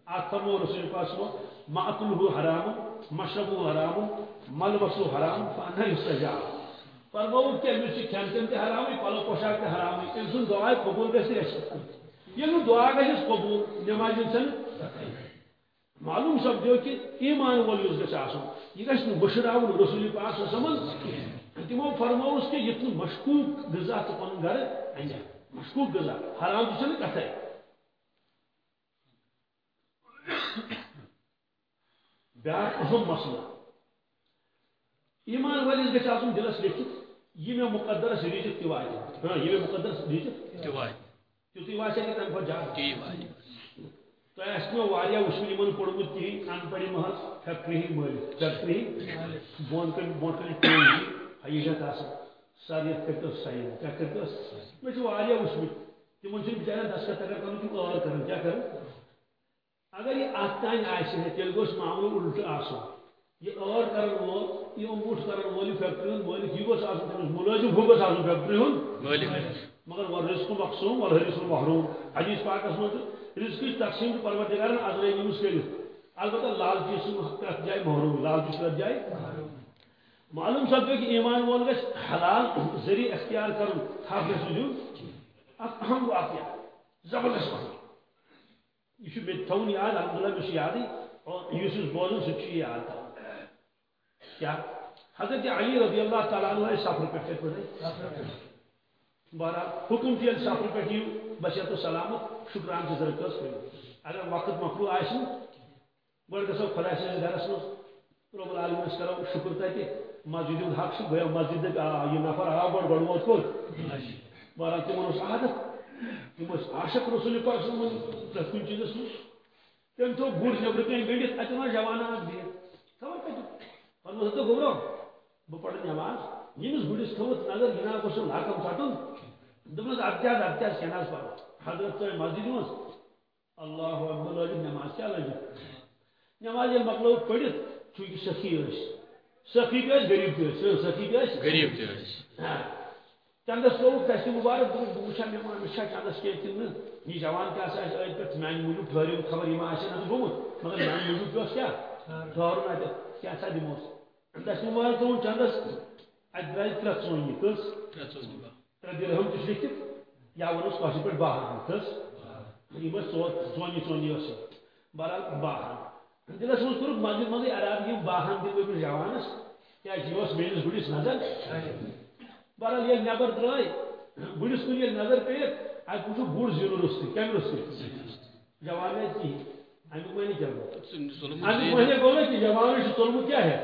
اتھ فرمو رسول پاک صلی معقلہ حرام مشربہ حرام ملبسو حرام فانا یستجاب فرمو کہ امس کھین چین تہ حرام پلو پوشاک تہ حرام ام سن دعا قبول گژھِ گژھِ ییٚلہِ دعا گژھٮ۪س قبوٗل نٮ۪ماز چھنہٕ معلوم سپدیو کہ ایمان وول یُس گژھِ آسُن یہِ گژھِ رسول پاک صلی اللہ علیہ کہ یُتھ نہٕ مشکوٗک غذا ژٕ پنُن گرٕ انہِ مشکوٗک غذا حرام تہِ کتھے بیاکھ اہم مسئلہ ایمان ولس گژھِ آسُن دلس لیکھِتھ یہِ مےٚ مقدرس ریٖزِتھ تہِ واتہِ ہاں یہِ مےٚ مقدرس ریٖزِتھ تیُتُے واسہِ کہ تمہِ کھۄتہٕ زیادٕ تۄہہِ آسہِ نہٕ واریاہ وٕچھمُت یِمن پوٚرمُت کِہیٖنۍ ان پڑِ محض فیکٹری ہٕنٛدۍ مٲلِک فیکٹری بۄن کٔنۍ برونٛٹھ کٔنۍ ٹوٗنٛگۍ حقیٖقت آسان سر یتھ کٔرۍتو ساین کیٛاہ کٔرۍتو مےٚ چھُ واریاہ وٕچھمٕتۍ تِمن چھُنہٕ بِچارٮ۪ن دستخط تگان کرُن تِم ٲر کران کیٛاہ کران اگر یہ ات تان آسہِ تیٚلہِ گوٚژھ معاملہٕ اُلٹہٕ آسُن یہ ٲر کرن وول یہ کرن وول یہ فیکٹری ہُنٛد مٲلِک یہِ تٔمِس مُلٲزِم ہُہ گوٚژھ آسُن فیکٹری ہُنٛد مگر وہ رزق مقصوم اور حدیث محروم۔ حدیث پاکس منٛز رزقٕچ تقسیٖم چھِ پروردگارن ازرے نِمٕژ کٔرِتھ البتہ لالچی سُنٛد پرٛٮ۪تھ جایہِ محروم لالچی پرٛٮ۪تھ جایہِ معلوم سپدو کہ ایمان وول گژھِ حلال ذریعہ اختیار تھپھ گژھِ دیُن اکھ اہم واقعہ زبردست واقعہ۔ یہ مے تھون یاد الحمدللہ مے یادی اور یس بوزن سہ یاد کیا؟ حضرت علی رضی اللہ تعالیٰ عنہ سفر پہ پڑھے بہرحال حکم تیل سفر پہ یو بصیت و سلامت شکران سے ذرا اگر وقت مکرو آس گۄڈٕ گژھو خۄدا سٕنٛدِس گرس منٛز رۄب العالمینس کرو شکر تتہِ مسجد ہُنٛد حق چھُ گویا مسجد دپہِ آ یہِ نفر آو گۄڈٕ گۄڈٕ ووت کوٚت بہرحال تِمن اوس عادت تم عاشق رسول پاک صلی اللہ علیہ وسلم پرٛٮ۪تھ کُنہِ چیٖزس منٛز تٔمۍ تھوٚو گُر نیٚبرٕ کَنۍ گٔنڈِتھ اَتٮ۪ن اوس جوان خبر کتہِ دوٚپ گوٚبرو بہٕ پرٕ نٮ۪ماز ییٚمِس گُرِس تھوٚوُتھ نظر یہِ دوٚپنس اَدٕ کیٛاہ اَدٕ کیٛاہ کیٚنٛہہ نہ حظ پرواے حضرت ژٲنۍ مسجد منٛز اللہ اکبر لٲجِکھ نٮ۪ماز کیٛاہ لٲجِکھ نٮ۪ماز ییٚلہِ مۄکلٲو پٔرِتھ چوٗنٛکہِ سخی ٲسۍ سخی ٲسۍ غریٖب ٲسۍ سخی ٲسۍ غریٖب ٲسۍ چندس لوگ دست مبارک دوٚپُس بہٕ وٕچھا مےٚ ما مےٚ چھا چندس کِنہٕ نہٕ یہِ جوان تہِ ہسا آسہِ أتھۍ پٮ۪ٹھ میانہِ موٗجوٗب ٹھٔہرِو خبر یہِ ما آسہِ نہٕ گوٚمُت مگر میانہِ موٗجوٗب پیوٚس کیٛاہ ٹھٔہرُن اَتٮ۪تھ کیٛاہ سا دِموس دست مبارک دوٚپُن چندس اَتہِ درٛاے ترٛےٚ ژوٗنٛگہِ کٔژ ترٛےٚ درہم تہِ چھِ لیکھِتھ یا ووٚنُس کٲشِر پٲٹھۍ باہ کٔژ یہ بس سونی سونی اس بہرحال باہن دلس مز کور مسجد مزے اراد یہ باہن دل أمس جوانس کیا یہ میس گڑس نظر. بہرحال یہ نبر درائے گڑس کن یہ نظر پہ ات وچو بوڑ زیٖن روٚستُے کمہِ روٚستُے جوان ہے کِہیٖنۍ امیُک معنی کیٛاہ گوٚو امیُک معنی گوٚو نا کہِ جوانٕے چھُ تُلمُت کیٛاہ ہے؟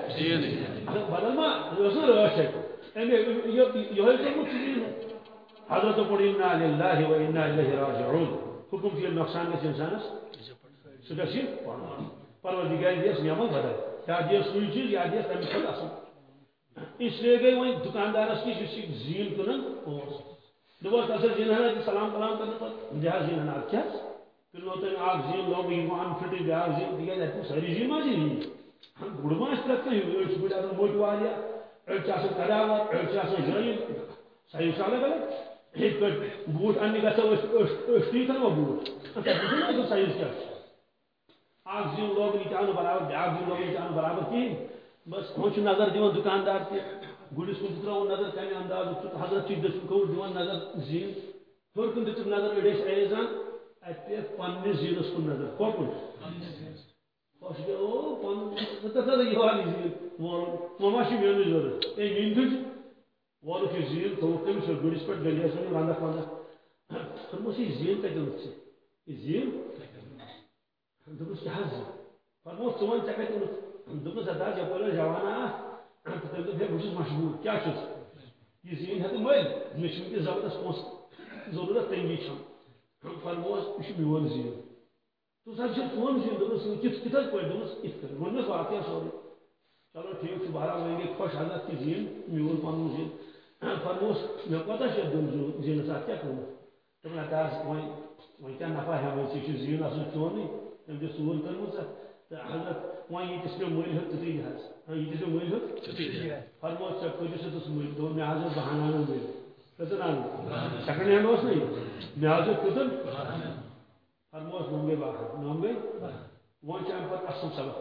بدل ما یہِ نہٕ ہے امی تُلمُت حضرت اِنا لِلہ و اِنا اِلیہ راجعون حکم نۄقصان گژھِ اِنسانس سُہ گژھِ پروردگار دِیس نعمت بدل یا دِیس سُے چیٖز یا دِیس تَمہِ کھۄتہٕ اَصٕل اس لیے وۄنۍ دُکاندارس نِش یُس یہِ زیٖن تَس ٲسۍ زیٖن ہنا سلام کلام دِہا زیٖن ہنا اَدٕ کیٛاہ کٕنو لوگ یہِ وان پھٕٹٕے بیٛاکھ زیٖن تِکیٛازِ اَتہِ چھِ سٲری زیٖن ما چھِ یی بُڑٕ ما آسہِ پرٛٮ۪تھ کانٛہہ أڑۍ چھِ بٔڑۍ آسان موٚٹۍ واریاہ أڑۍ چھِ آسان کَڑاوار أڑۍ چھِ آسان جٲیِل سایز چھُ الگ الگ یِتھ پٲٹھۍ بوٗٹھ اَننہِ گژھو أسۍ أسۍ لوگ نہٕ برابر بیٛاکھ زیٖن لوگ نہٕ برابر کِہیٖنۍ بس وۄنۍ نظر دِوان دُکاندار تہِ گُرِس کُن تہِ نظر کَمہِ اندازُک چھُ حضرت چھِ دٔچھُن کھوٚوُر نظر زیٖن ہیوٚر کُن نظر أڑۍ ایزان اَتہِ پیٚیَکھ پنٛنِس زیٖنَس کُن نظر کوکُن خۄش گٔے او پنُن تَتھ ہسا یِہوے زیٖن وولُن وۄنۍ ما چھِ میونٕے ضوٚرَتھ اے میٛٲنۍ دُج وولُکھ یہِ زیٖن تھوٚوُکھ تٔمِس گُرِس پٮ۪ٹھ گٔلیَس وۄنۍ وَنٛدَکھ وَنٛدَکھ دوٚپمَس یہِ یہِ دوٚپ ہے یہ تو مل چھ ونکس زبردست ضرورت تنگی فرموس یہ میون زین تو سر چھ فون زین دوس کت کت پہ دوس ات کر ونس واقعہ سورے چلو ٹھیک چھ بہرحال وۄنۍ گٔے خۄش حضرت کہ زین میون پنُن زین فرموس مےٚ کوتاہ چھُ دیُن زینس اتھ کیٛاہ قۭمتھ دوٚپُن ہتا وۄنۍ وۄنۍ کیٛاہ نفع ہٮ۪مو ژےٚ چھُ زیٖن آسان چونٕے تٔمۍ چھِ ژوٗر کٔرمٕژ تہٕ حضرت وۄنۍ ییٖتِس مےٚ مٔلۍ ہیوٚت تِتُے حظ ییٖتِس مےٚ مٔلۍ ہیوٚت فرموس مٔلۍ دوٚپ مےٚ حظ اوس بہن انان مٔلۍ کٔژن انان سیکنڈ ہینڈ اوس نہ یہِ مےٚ حظ اوس کۭژن فرموس گٔے وۄنۍ چھِ اَمہِ پتہٕ اَصٕل سبق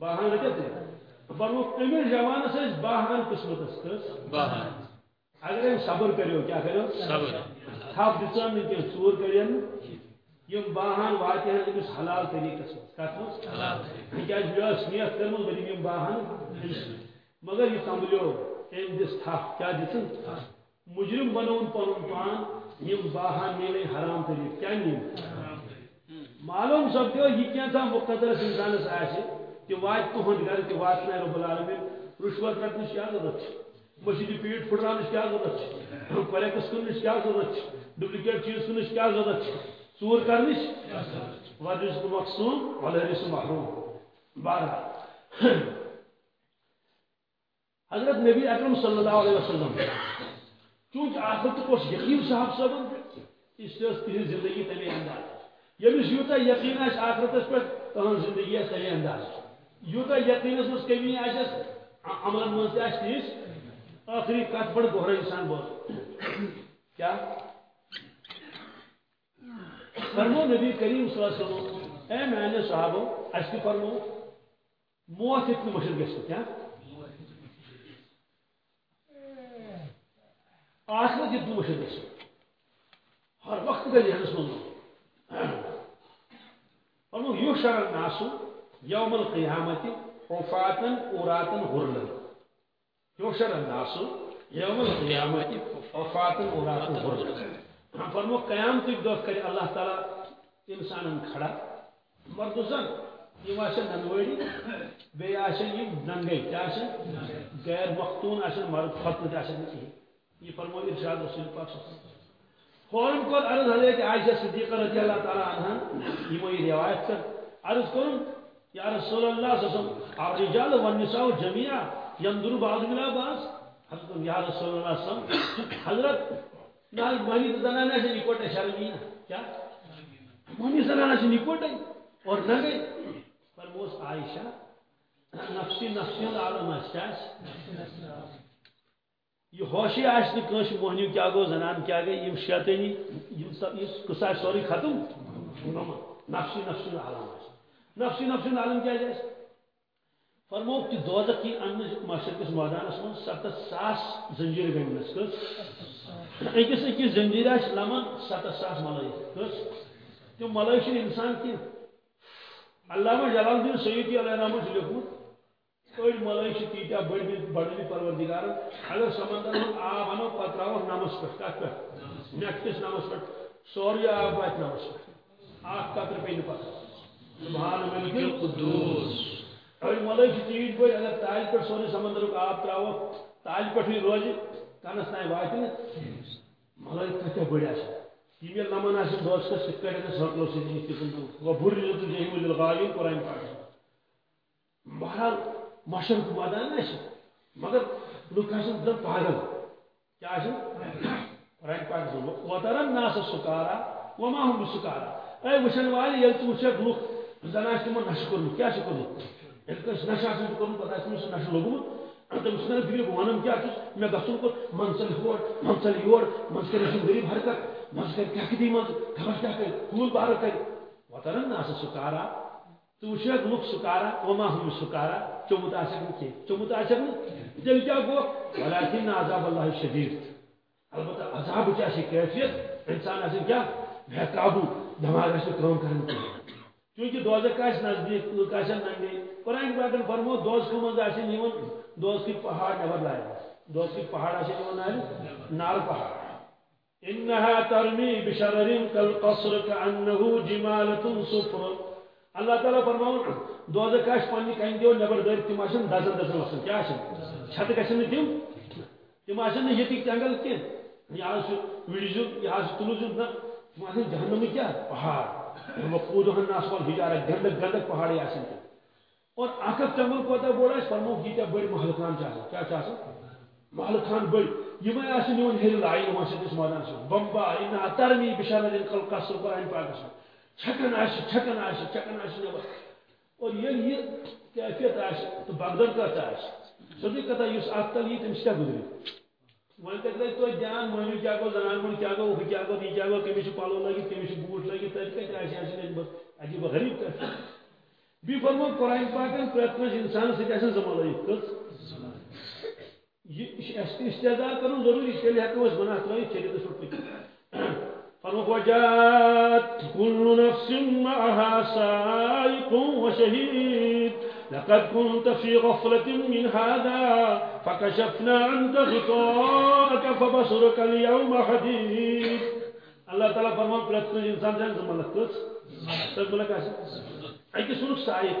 باہن رٔٹِتھ تہِ فرموکھ أمِس جوانس ٲسۍ باہن قٕسمتس کٔژ اگر أمۍ صبر کٔرِو کیٛاہ کٔرِو دِژٲن نہٕ کینٛہہ ژوٗر کٔرِن یم باہن واتہِ ہن أمِس حلال طریٖقس منٛز کتھ منٛز تِکیٛازِ مےٚ نیت کٔرمٕژ بہٕ دِمہٕ یم باہن مگر یہ سمبلیو أمۍ دِژ تھپھ کیٛاہ دِژٕن مجرم بنووُن پنُن پان یم باہن میلے حرام طریٖقہٕ کیٛاہ نی معلوم سپدیو یہِ کینٛژھا مُقدرس انسانس آسہِ تہِ واتہِ تُہُنٛد گرٕ تہِ واتناے رۄب العالمیٖن رُشوت رٹنٕچ کیٛاہ ضروٗرت چھِ مٔشیٖدِ پیٖٹ پھٕٹراونٕچ کیٛاہ ضروٗرت چھِ کۄلیکس کٕننٕچ کیٛاہ ضروٗرت چھِ ڈُپلِکیٹ چیٖز کٕننٕچ کیٛاہ ضروٗرت چھِ ژوٗر کرنٕچ ورزش مقصوٗم ولرس محروم۔ بہرحال حضرت نبی اکرم صلی اللہ علیہ وسلم چونکہ آخرت کو یقین صاحب صاحب اس سے تہذ زندگی تمے انداز یمس یوتہ یقین آس آخرتس پہ تہن زندگی آس تمے انداز یوتہ یقینس مز کمی آس عمل مز تہ تیس۔ آخری کت بڑ دوہرا انسان بوز کیا؟ فرمو نبی کریم صلی اللہ علیہ وسلم، اے میانے صحابو اس کی فرمو، موت اتنی مشکل گژھِ کیا؟ آخرت اتنی مشکل گژھِ ہر وقت گژھِ ذہنس منٛز فرمو یوشر الناس یوم القیامت حفاتن اوراتن غرلن یوشر الناس یوم القیامت حفاتن اوراتن غرلن فرمو قیام قیامت دہ کر اللہ تعالیٰ انسان کھڑا۔ مرد زن، یہ ننوڑی بیان یہ ننگے کیا غیر مختون آن مرد ختم تھی یہ فرمو ارشاد رسول پاک فوراً کور عرض حضرت عائشہ صدیقہ رضی اللہ تعالیٰ عنہ، یہ یہ روایت کر عرض کروں، یا رسول اللہ صلی اللہ علیہ وسلم الرجال والنساء جميعا ينظر بعضهم الى بعض حضرت یا رسول اللہ صلی اللہ علیہ وسلم، حضرت نہ مہنی تو زنانہ سے نکوٹے شرمی نا کیا؟ مہنی زنانہ سے نکوٹے اور نہ گئی فرموس عائشہ، نفسی نفسی عالم آس یہ ہوشی آس نش مہنیو کیا گو، زنان کیا گئی یم شیطانی قصہ سوری ختم؟ نفسی نفسی عالم نفسی نفسی عالم کیا جائے فرمو کہ دوزخ کی ان معاشر کس میدانس من ستت ساس زنجیر گنڈنس کس اکس اکس زنجیر آس لمن ستت ساس ملائک کس تم ملائک چھ انسان کی، علامہ جلال الدین سیدی علیہ رحمہ چھ لیکھمت أڑۍ ملائک چھ تیٖتیٛاہ بٔڑۍ بڑٕ پروردگار اگر سمندر ہُنٛد آب انو پتہٕ تراوو نمس پٮ۪ٹھ کتھ پٮ۪ٹھ میٚٹھ کِس نمس پٮ۪ٹھ سورُے آب واتہِ نمس پٮ۪ٹھ اکھ قطرٕ پیٚیہِ نہٕ پتہٕ سبحان ملک القدوس أڑۍ ملائک چھ تیٖتۍ بٔڑۍ اگر تالہِ پٮ۪ٹھ سورُے سمندرُک آب تراوو تالہِ پٮ۪ٹھٕے روزِ کنس تام واتہِ نہٕ ملائک یم ییٚلہِ نمن آسن دۄہس کس کِتھ کٲٹھۍ آسن سرکلو وبُر رِزت جہیم للغاوین قرآن پاک بہرحال مشرق مدان آسہِ مگر لُکھ آسن دپ پاگل۔ کیٛاہ آسن قرآن پاک وترن ناس سکارا وما ہم سکارا اے وٕچھن والہِ ییٚلہِ ژٕ وٕچھکھ لُکھ زن آسہِ تِمن نشہٕ کوٚرمُت کیٛاہ چھُ کوٚرمُت ییٚلہِ کٲنٛسہِ نشہٕ آسان کوٚرمُت پتہٕ آسہِ تٔمِس نشہٕ لوٚگمُت تٔمِس چھُنہ فکر بہٕ کیٛاہ چھُس مےٚ گژھُن کوٚر منٛزٕ ژَلہِ ہور منٛزٕ ژَلہِ یور منٛزٕ کَرِ أمۍ غریٖب حرکت منٛزٕ کَرِ کیٛاہ منٛزٕ خبر کیٛاہ کَرِ؟ پھوٗل بارٕ کَرِ۔ وۄترن نا سا سُکارا ژٕ وٕچھکھ لُکھ وما ہُم سُکارا چوٚمُت آسٮ۪کھ نہٕ کینٛہہ چوٚمُت آسٮ۪کھ نہٕ تیٚلہِ کیٛاہ گوٚو ولیکن عذاب اللہ شدیٖد. البتہ عذابٕچ آسہِ کیفیت؟ اِنسان آسہِ کیٛاہ بے قابوٗ دٮ۪ماغ آسہِ نہٕ کٲم کران کینٛہہ چونکہ دوزک آسہِ نزدیٖک لُکھ آسن ننگے؟ قرآن پاکن فرمو دوزکہٕ منٛز آسن یِوان دوزکٕکۍ پہاڑ نٮ۪بر لارِ دوزکٕکۍ پہاڑ آسن یِوان نارِ نار پہاڑ۔ انها ترمی بشرر كالقصر كانه جمالة صفر۔ اللہ تعالیٰ فرماون دوزک آسہِ پننہِ کنہِ دیو نٮ۪بر دٲرِتھ تِم آسن دزن دزن وسان کیٛاہ آسن چھتہٕ گژھن نہٕ تِم تِم جنگل کینٛہہ یہِ حظ چھُ وِڑزُک یہِ حظ چھُ نہ تِم آسن جہنمٕکۍ کیٛاہ پہاڑ۔ وقودها الناس والحجارة گندک گندک پہاڑی آسن تِم اور اکھ جنگل کوتاہ بوڑ آسہِ فرموکھ ییٖتیاہ بٔڑۍ محل خان چھِ آسان محل خان بٔڑۍ یِمے آسن یِوان ہیٚرِ لایہِ یِم آسن أسۍ مٲدان چھِ بمبا اِنہا ترمی بشارت قصر قرآن چھکن آسہِ چھکن آسہِ چھکن آسہِ نٮ۪بر اور ییٚلہِ یہِ کیفیت آسہِ تہٕ بغدر کتھ آسہِ سیوٚدُے کتھا یُس اکھ تل یی تٔمِس کیٛاہ گُزرِ وۄنۍ کتہِ لگہِ توتہِ دھیان مٔہنیو کیٛاہ گوٚو زنان موٚہنیو کیٛاہ گوٚو ہُہ کیٛاہ گوٚو یہِ کیٛاہ گوٚو کٔمِس چھُ پلو لٲگِتھ کٔمِس چھُ بوٗٹھ لٲگِتھ تتہِ کتہِ بس، عجیب غریب کتھ بیٚیہِ فرمو قرآن پاکن پرٛٮ۪تھ کٲنٛسہِ انسانس سۭتۍ آسن زٕ ملٲیِک کٔژ یہ استعداد کرن ضروری تیٚلہِ ہٮ۪کو أسۍ گۄناہ ترٲیِتھ شریعتس پٮ۪ٹھ پٔکِتھ قالوا وجاءت كل نفس معها سائق وشهيد. لقد كنت في غفلة من هذا فكشفنا عند غطاءك فبصرك اليوم حديد. الله تعالى فرمان بلاتنا إنسان جانز زمان لكتوز تقول لك عشان أي كسولك سائق؟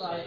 سائق.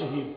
شهيد.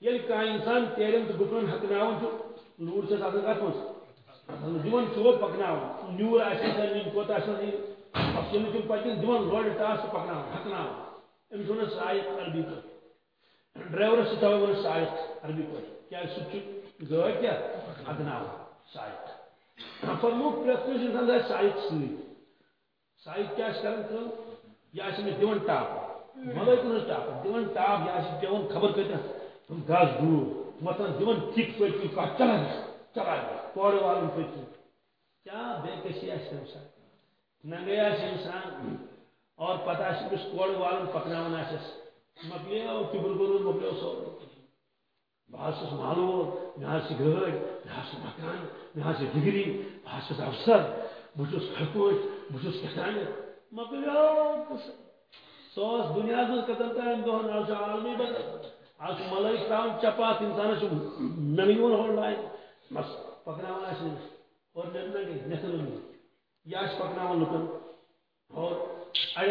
خٲطرٕ ییٚلہِ کانٛہہ اِنسان تیرٮ۪ن تہٕ گُپنن ہۄکھناوان چھُ لوٗر چھَس آسان کتھ منٛز دِوان چوب پکناوان نیوٗر آسہِ کوتاہ آسان نِنۍ تِم دِوان روڈ ٹاس تہٕ پکناوان ہۄکھناوان أمِس وَنان سائق عربی پٲٹھۍ ڈرایورس چھِ تَوے وَنان سائق عربی پٲٹھۍ کیٛازِ سُہ چھُ گٲڑۍ کیٛاہ ہۄکھناوان سائق۔ فرموک پرٛٮ۪تھ کٲنٛسہِ اِنسانس آسہِ سائق سۭتۍ سائق کیٛاہ چھِ کران کٲم یہِ آسہِ أمِس دِوان ٹاپ۔ ملٲیکن ہٕنٛز ٹاپ۔ دِوان ٹاپ یہِ آسہِ خبر کۭتیاہ گز ڈوٗر وۄتھان دِوان کِک پٔتۍ چلان چلان کورٕ والُن پٔتۍ کِنۍ بے کٔشی آسہِ ننگے آسہِ اور پتہٕ آسہِ أمِس کورٕ والُن پکناوان آسٮ۪س مۄکلیو کِبُر گوٚرُن مۄکلیو سورُے بہٕ حظ چھُس مکان مےٚ ڈگری بہٕ افسر بہٕ چھُس حکوٗمت بہٕ چھُس کہتانہِ مۄکلیو سُہ کتن تام آز عالمی بدل۔ آز چھُ ملٲیک تراوان چپات انسانس چھُ ننگہِ یِوان ہورٕ لایہِ بس پکناوان آسہِ أمِس اور ننگے نٮ۪تھن یہِ آسہِ پکناوان لُکن اور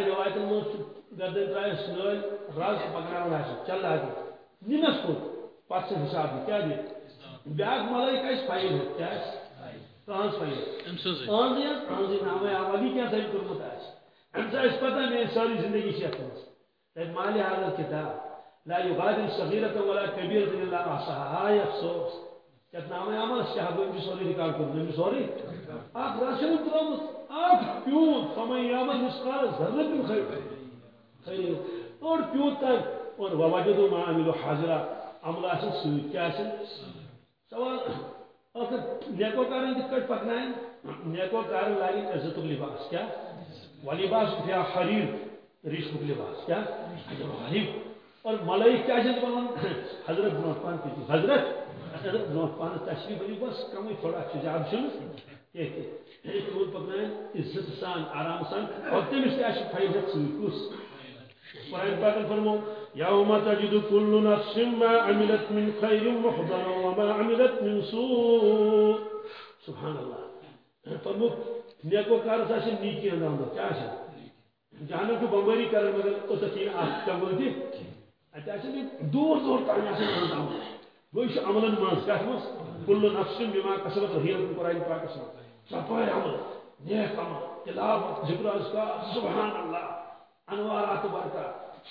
رِوایتن منٛز چھُ گردن ترایس نٲلۍ رز پکناوان آسہِ چل آگے نِنس کوٚت پتہٕ چھُ حساب دِ کیٛاہ دِ بیاکھ ملٲیک آسہِ فایل ہیٚتھ کیٛاہ آسہِ تہنٛز فایل أمۍ سٕنٛزٕے أہنٛزٕے حظ أہنٛزٕے نامے آوازی کیٛاہ سا کوٚرمُت آسہِ أمِس آسہِ پتہ میٲنۍ سٲرٕے زندگی یتھ منٛز تتہِ مالہِ حاضر کتاب۔ لا يغادر صغيرة ولا كبيرة إلا أحصاها هاي أفسوس یتھ نامے عمل شاہ بہٕ أمِس سورُے رِکاڈ کوٚرمُت أمِس سورُے اکھ رس چھُنہٕ ترٛوومُت اکھ پیوٗت فمن عمل مِثقال ذرة خير خير اور پیوٗت تانۍ اور ووجدوا ما عملوا حاضرا عمل آسن سۭتۍ کیٛاہ آسن سوال. ٲخر نیکوکارن کِتھ کٲٹھۍ پکناین نیکوکارن لاگن عزتُک لباس کیٛاہ ولباس فیا حریر ریشمُک لباس کیٛاہ غریب اور ملائک کیا چھن ونان حضرت برونٹ پان کی حضرت حضرت برونٹ پان تشریف ورو بس کمی تھوڑا چھ زیادہ چھن تور پکنائن عزت سان، آرام سان۔ اور تمس کیا چھ فائدہ سی کس قرآن پاک فرمو يوم تجد كل نفس ما عملت من خير محضرا وما عملت من سوء۔ سبحان الله فرمو نیکو کار سا نیکی اندام کیا جہاں کو بمباری کرن مگر اس تین اخ کمل دی اتہ دور دور تان اندام گوش عملن ماس کس مس کل نفس بما کسبت رہین قرآن پاک سے صفائے عمل نیک عمل تلاوت ذکر اذکار سبحان اللہ انوارات برکات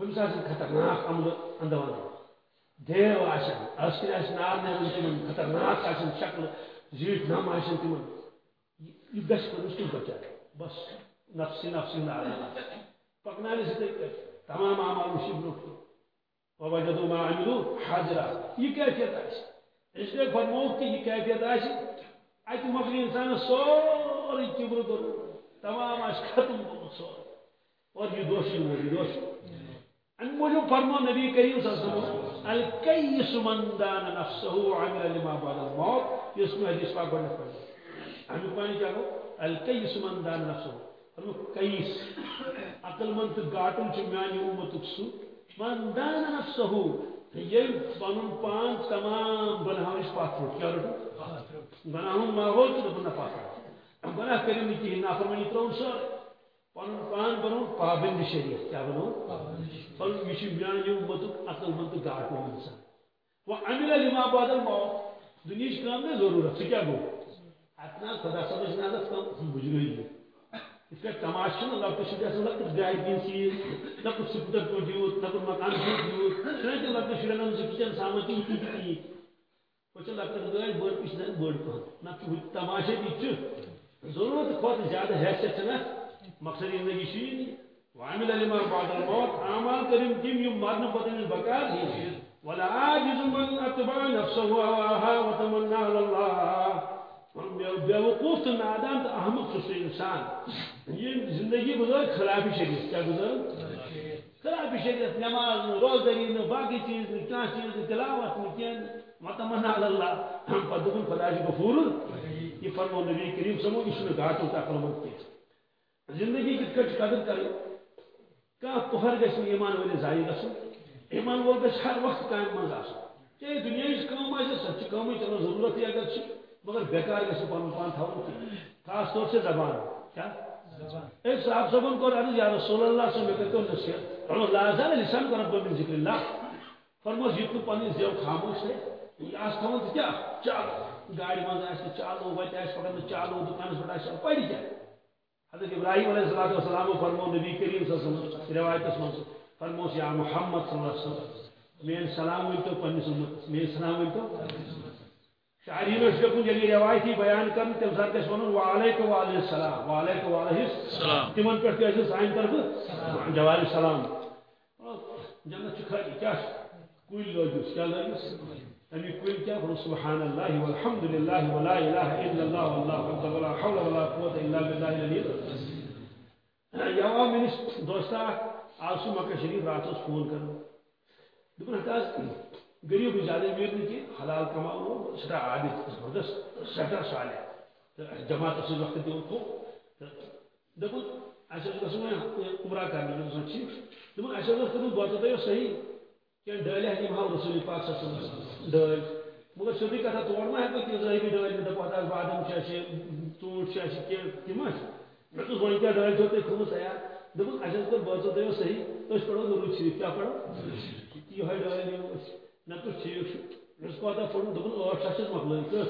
ہمسا سے خطرناک عمل اندوان دیو آشن اسکر آشن نار نیرن تمن خطرناک آشن شکل زیٹ نام آشن تمن یہ گھس کرس تو بچا بس نفسی نفسی نار پکنانے سے تمام اعمال مشیب نوٹ ووجدوا ما عملوا حاضرا یہ کیفیت آشن اس لیے فرموک کہ یہ کیفیت آشن ات مکلی انسان سوری کبر کرو تمام آش ختم کرو اور یہ دوشی ہو یہ دوشی. ان موجود فرمو نبی کریم صلی اللہ علیہ وسلم، الکیس من دان نفسه عمل لما بعد الموت. یہ اس میں حدیث پاک بڑھنے پڑھنے ہمیں پانی کیا ہو الکیس من دان نفسه فرمو کیس. عقل من تو گاٹن چھ میانی امتک سو. من دان نفسه یہ پنن پان تمام گناہوں پاک روٹ کیا روٹ گناہوں ماحول تو بنا پاک گناہ کریم کی نافرمانی ترون سر پن پان بنو پابند شریعت، کیا بنو؟ پن یہ میان امتک عقل مند گاٹ انسان۔ وہ امل لما بعد الموت دنیا کام نہیں ضرورت سے کیا گو؟ اتنا خدا سمجھ نہ لگتا ہم بجھ اس کا تماشا نہ لگتا شدہ سے لگتا گائے دین چیز نہ کچھ کو دیوت نہ مکان کو دیوت نہ کہ لگتا شدہ نہ سکتر سامتی ہوتی ہوتی وہ لگتا گائے بڑھ پیچھے بڑھ پہن نہ تماشے بھی ضرورت خود زیادہ حیثیت نہ مقصد زندگی شین وعمل لما بعد الموت، اعمال کریم تم یم مرن پتن بکار ولا عاجز من اتبع نفسه هواها وتمنى على الله۔ بیوقوف تو نادان تو احمق سو انسان یہ زندگی گزر خلاف شریعت کیا گزر خلاف شریعت نماز روزداری باقی چیز کیا چیز تلاوت کین وتمنى على الله ہم پدون خدا جی غفور یہ فرمو نبی کریم سمو اس میں گھاٹوں تک مت زندگی کت کٹ قدر کرو کھانا پہر گھس ایمان ول ضائع گھن ایمان وول گھس ہر وقت کامہ مز آ چاہے دنیا کم آ سچ کم چلو ضرورت ہی اگر مگر بیکار گھس پن پان تھون کی خاص طور سے زبان کیا؟ ایک صاحب صبن کو عرض یا رسول اللہ سے میں کہتا ہوں نصیحت فرمو لا زال لسان کو رب من ذکر اللہ فرمو جیت تو پانی زیو خاموش ہے یہ آس تھون کیا؟ چالو گاڑی مز آس چالو وتہ آس پکان چالو دکانس پہ آس پڑھ کیا حضرت ابراہیم علیہ الصلوۃ والسلام فرمو نبی کریم صلی اللہ علیہ وسلم روایت من فرمو یا محمد صلی اللہ علیہ وسلم مین سلام ون تو پنس امت مین سلام ون تو شاعرین اس کو یلی روایتی بیان کرن تم سات کے ونن وعلیکم وعلی السلام. وعلیکم وعلیہ السلام. تمن پر کہ سائن طرف؟ جواب سلام. جنت چھ کیا کوئی لوجس کیا لوجس أبي كل كافر سبحان الله والحمد لله ولا إله إلا الله والله أكبر ولا حول ولا إلا بالله العلي العظيم يوا من دوستا آسو مکہ شریف رات اس فون کر دپن ہتاس غریب زیادہ میر نے کہ حلال کماؤ سٹا عادت زبردست سٹا صالح۔ جماعت اس وقت دیو کو۔ دپن اچھا گژھو عمرہ کرنے دپن ٹھیک دپن اچھا گژھو بوتو صحیح کہ ڈل ہم ہاو رسول پاک صلی اللہ علیہ وسلم۔ ڈل مگر سیدھی کتھا تور ما ہیکو کہ ظاہری ڈل میں دپو ہتاس بادم چھ اسی ژوٗنٛٹھ چھِ اسی کہ تِم ٲسۍ مےٚ دوٚپُس وۄنۍ کیٛاہ ڈٲلۍ چھو تۄہہِ تھوٚمُت عیار دوٚپُکھ اَسہِ حظ کوٚر بٲژو تۄہہِ صحیح۔ أسۍ پَرو نوٗرٕ شریٖف کیٛاہ پَرو یِہوٚے ڈٲلۍ نِمو أسۍ مےٚ دوٚپُس ٹھیٖک چھُ مےٚ اوس کوتاہ پوٚرمُت دوٚپُن ٲٹھ شیٚتھ چھِس مۄکلٲوِتھ کٔژ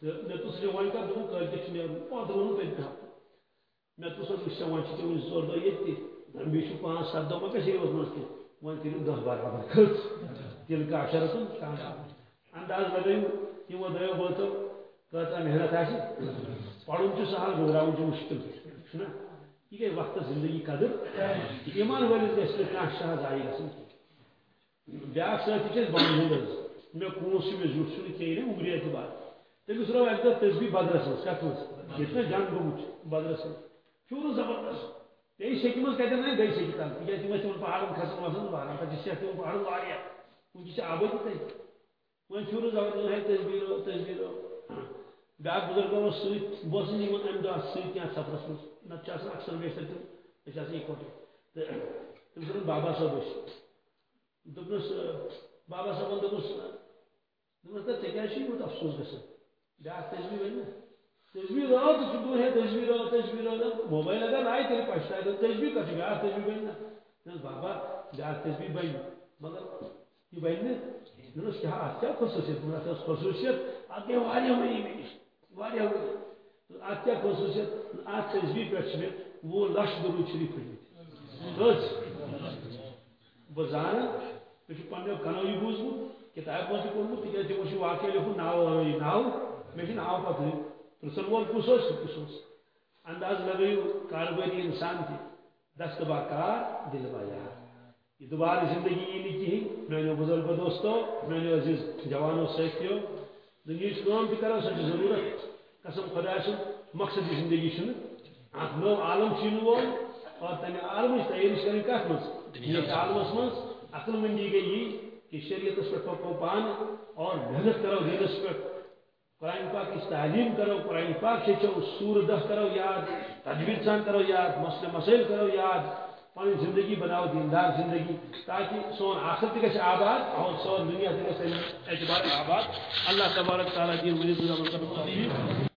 تہٕ مےٚ دوٚپُس یہِ وۄنۍ کَر دوٚپُن کٲلۍکٮ۪تھ چھُ نیرُن پانٛژھ ووٚنُن پٔتمہِ ہفتہٕ مےٚ دوٚپُس وٕچھ وۄنۍ چھِ ژےٚ وٕنہِ زٕ ژور دۄہ ییٚتہِ تہِ بیٚیہِ چھُ پانٛژھ سَتھ دۄہ مہ کٔشیٖرِ منٛز تہِ وۄنۍ کٔرِو دہ برابر کھٔژ تیٚلہِ کیٛاہ شرطن انداز لگٲیِو یِمو دۄیو بٲژو کۭژاہ محنت آسہِ پَرُن چھُ سہل گُزراوُن چھُ مُشکل چھُنہ یہِ گٔے وقتس زندگی قدر۔ ایمان وٲلِس گژھِ نہٕ کانٛہہ شاہ ضایع گژھُن کینٛہہ بیٛاکھ سٲتھی چھِ أسۍ بنٛد ہُنٛد حظ مےٚ کونٛس چھُ مےٚ زیُٹھ چھُنہٕ کِہیٖنۍ نہٕ اُگری اعتبار تٔمِس رٲو اَکہِ دۄہ تسبی بدرس منٛز کَتھ منٛز ییٚتہِ نہ جنگ گوٚمُت چھُ بدرس منٛز پھیوٗرُن زبردست بیس سیکہ مز کتن نا بیس سیکہ تل تیز تم تم پہاڑن کھسن وسن بہران پہ صحت تم پہاڑن واریاہ ونکس آبادی تھی وۄنۍ چھُ نہٕ زبردست ہے تصویرو تصویرو بیاکھ بزرگ اوس سۭتۍ بہٕ اوسُس نہٕ یِوان اَمہِ دۄہ سۭتۍ کینٛہہ سفرس منٛز نتہٕ چھِ آسان اکثر بیشتر تِم أسۍ چھِ آسان یِکوٹے تہٕ تٔمِس ووٚنُن بابا صٲب ٲسۍ دوٚپنَس بابا صٲبن دوٚپنَس دوٚپنَس تہٕ ژےٚ کیٛازِ چھُے یوٗت افسوس گژھان بیاکھ تصویر ؤنۍ مےٚ تصویر آو تہٕ ژٕ دوٚپ ہے تصویر آو تصویر آو موبایل اگر آیہِ تیٚلہِ پشتاے دوٚپ تصویر کَتھ چھِ بیاکھ تصویر بَنہِ نا۔ دوٚپنَس بابا بیاکھ تصویر بَنہِ مگر یہ بن نا کیا ات کیا خصوصیت؟ ات ٲس خصوصیت؟ ات گٔے واریاہ ؤری مےٚ نِش واریاہ ؤری تہٕ ات کیا خصوصیت؟ ات پٮ۪ٹھ چھِ مےٚ وُہ لچھ درود شریف پھٔٹمٕتۍ کٔژ بہٕ زانہٕ مےٚ چھُ پننیو کنو یہِ بوٗزمُت کِتابہِ منٛز تہِ پوٚرمُت تِکیٛازِ تِمو چھُ واقعہ لیوٚکھمُت ناو وَرٲیی ناو مےٚ ناو پتہٕ پرٛژھن وول کُس کُس انداز لگٲیِو کاربٲری انسان تہِ دست با کار دل با یار یہ دوبارہ زندگی یہ نہیں کہیں میانو بزرگ دوستو میانو عزیز جوانو ساتھیو دنیا کام تہ کرو سو ضرورت قسم خدا سن مقصد زندگی چھ اخ نو عالم وول اور تمہ عالم تیاری کریں کت مز عالمس مز عقل مندی گئی یہ کہ شریعت پہ پکو پان اور محنت کرو دینس پہ قرآن پاک کی تعلیم کرو، قرآن پاک ہچو سور دہ کرو یاد تجوید سان کرو یاد، مسئلہ مسائل کرو یاد پن زندگی بناو دیندار زندگی، تاکہ سون آخر تک آباد اور سون دنیا تک اعتبار آباد۔ اللہ تبارک تعالیٰ دین ولید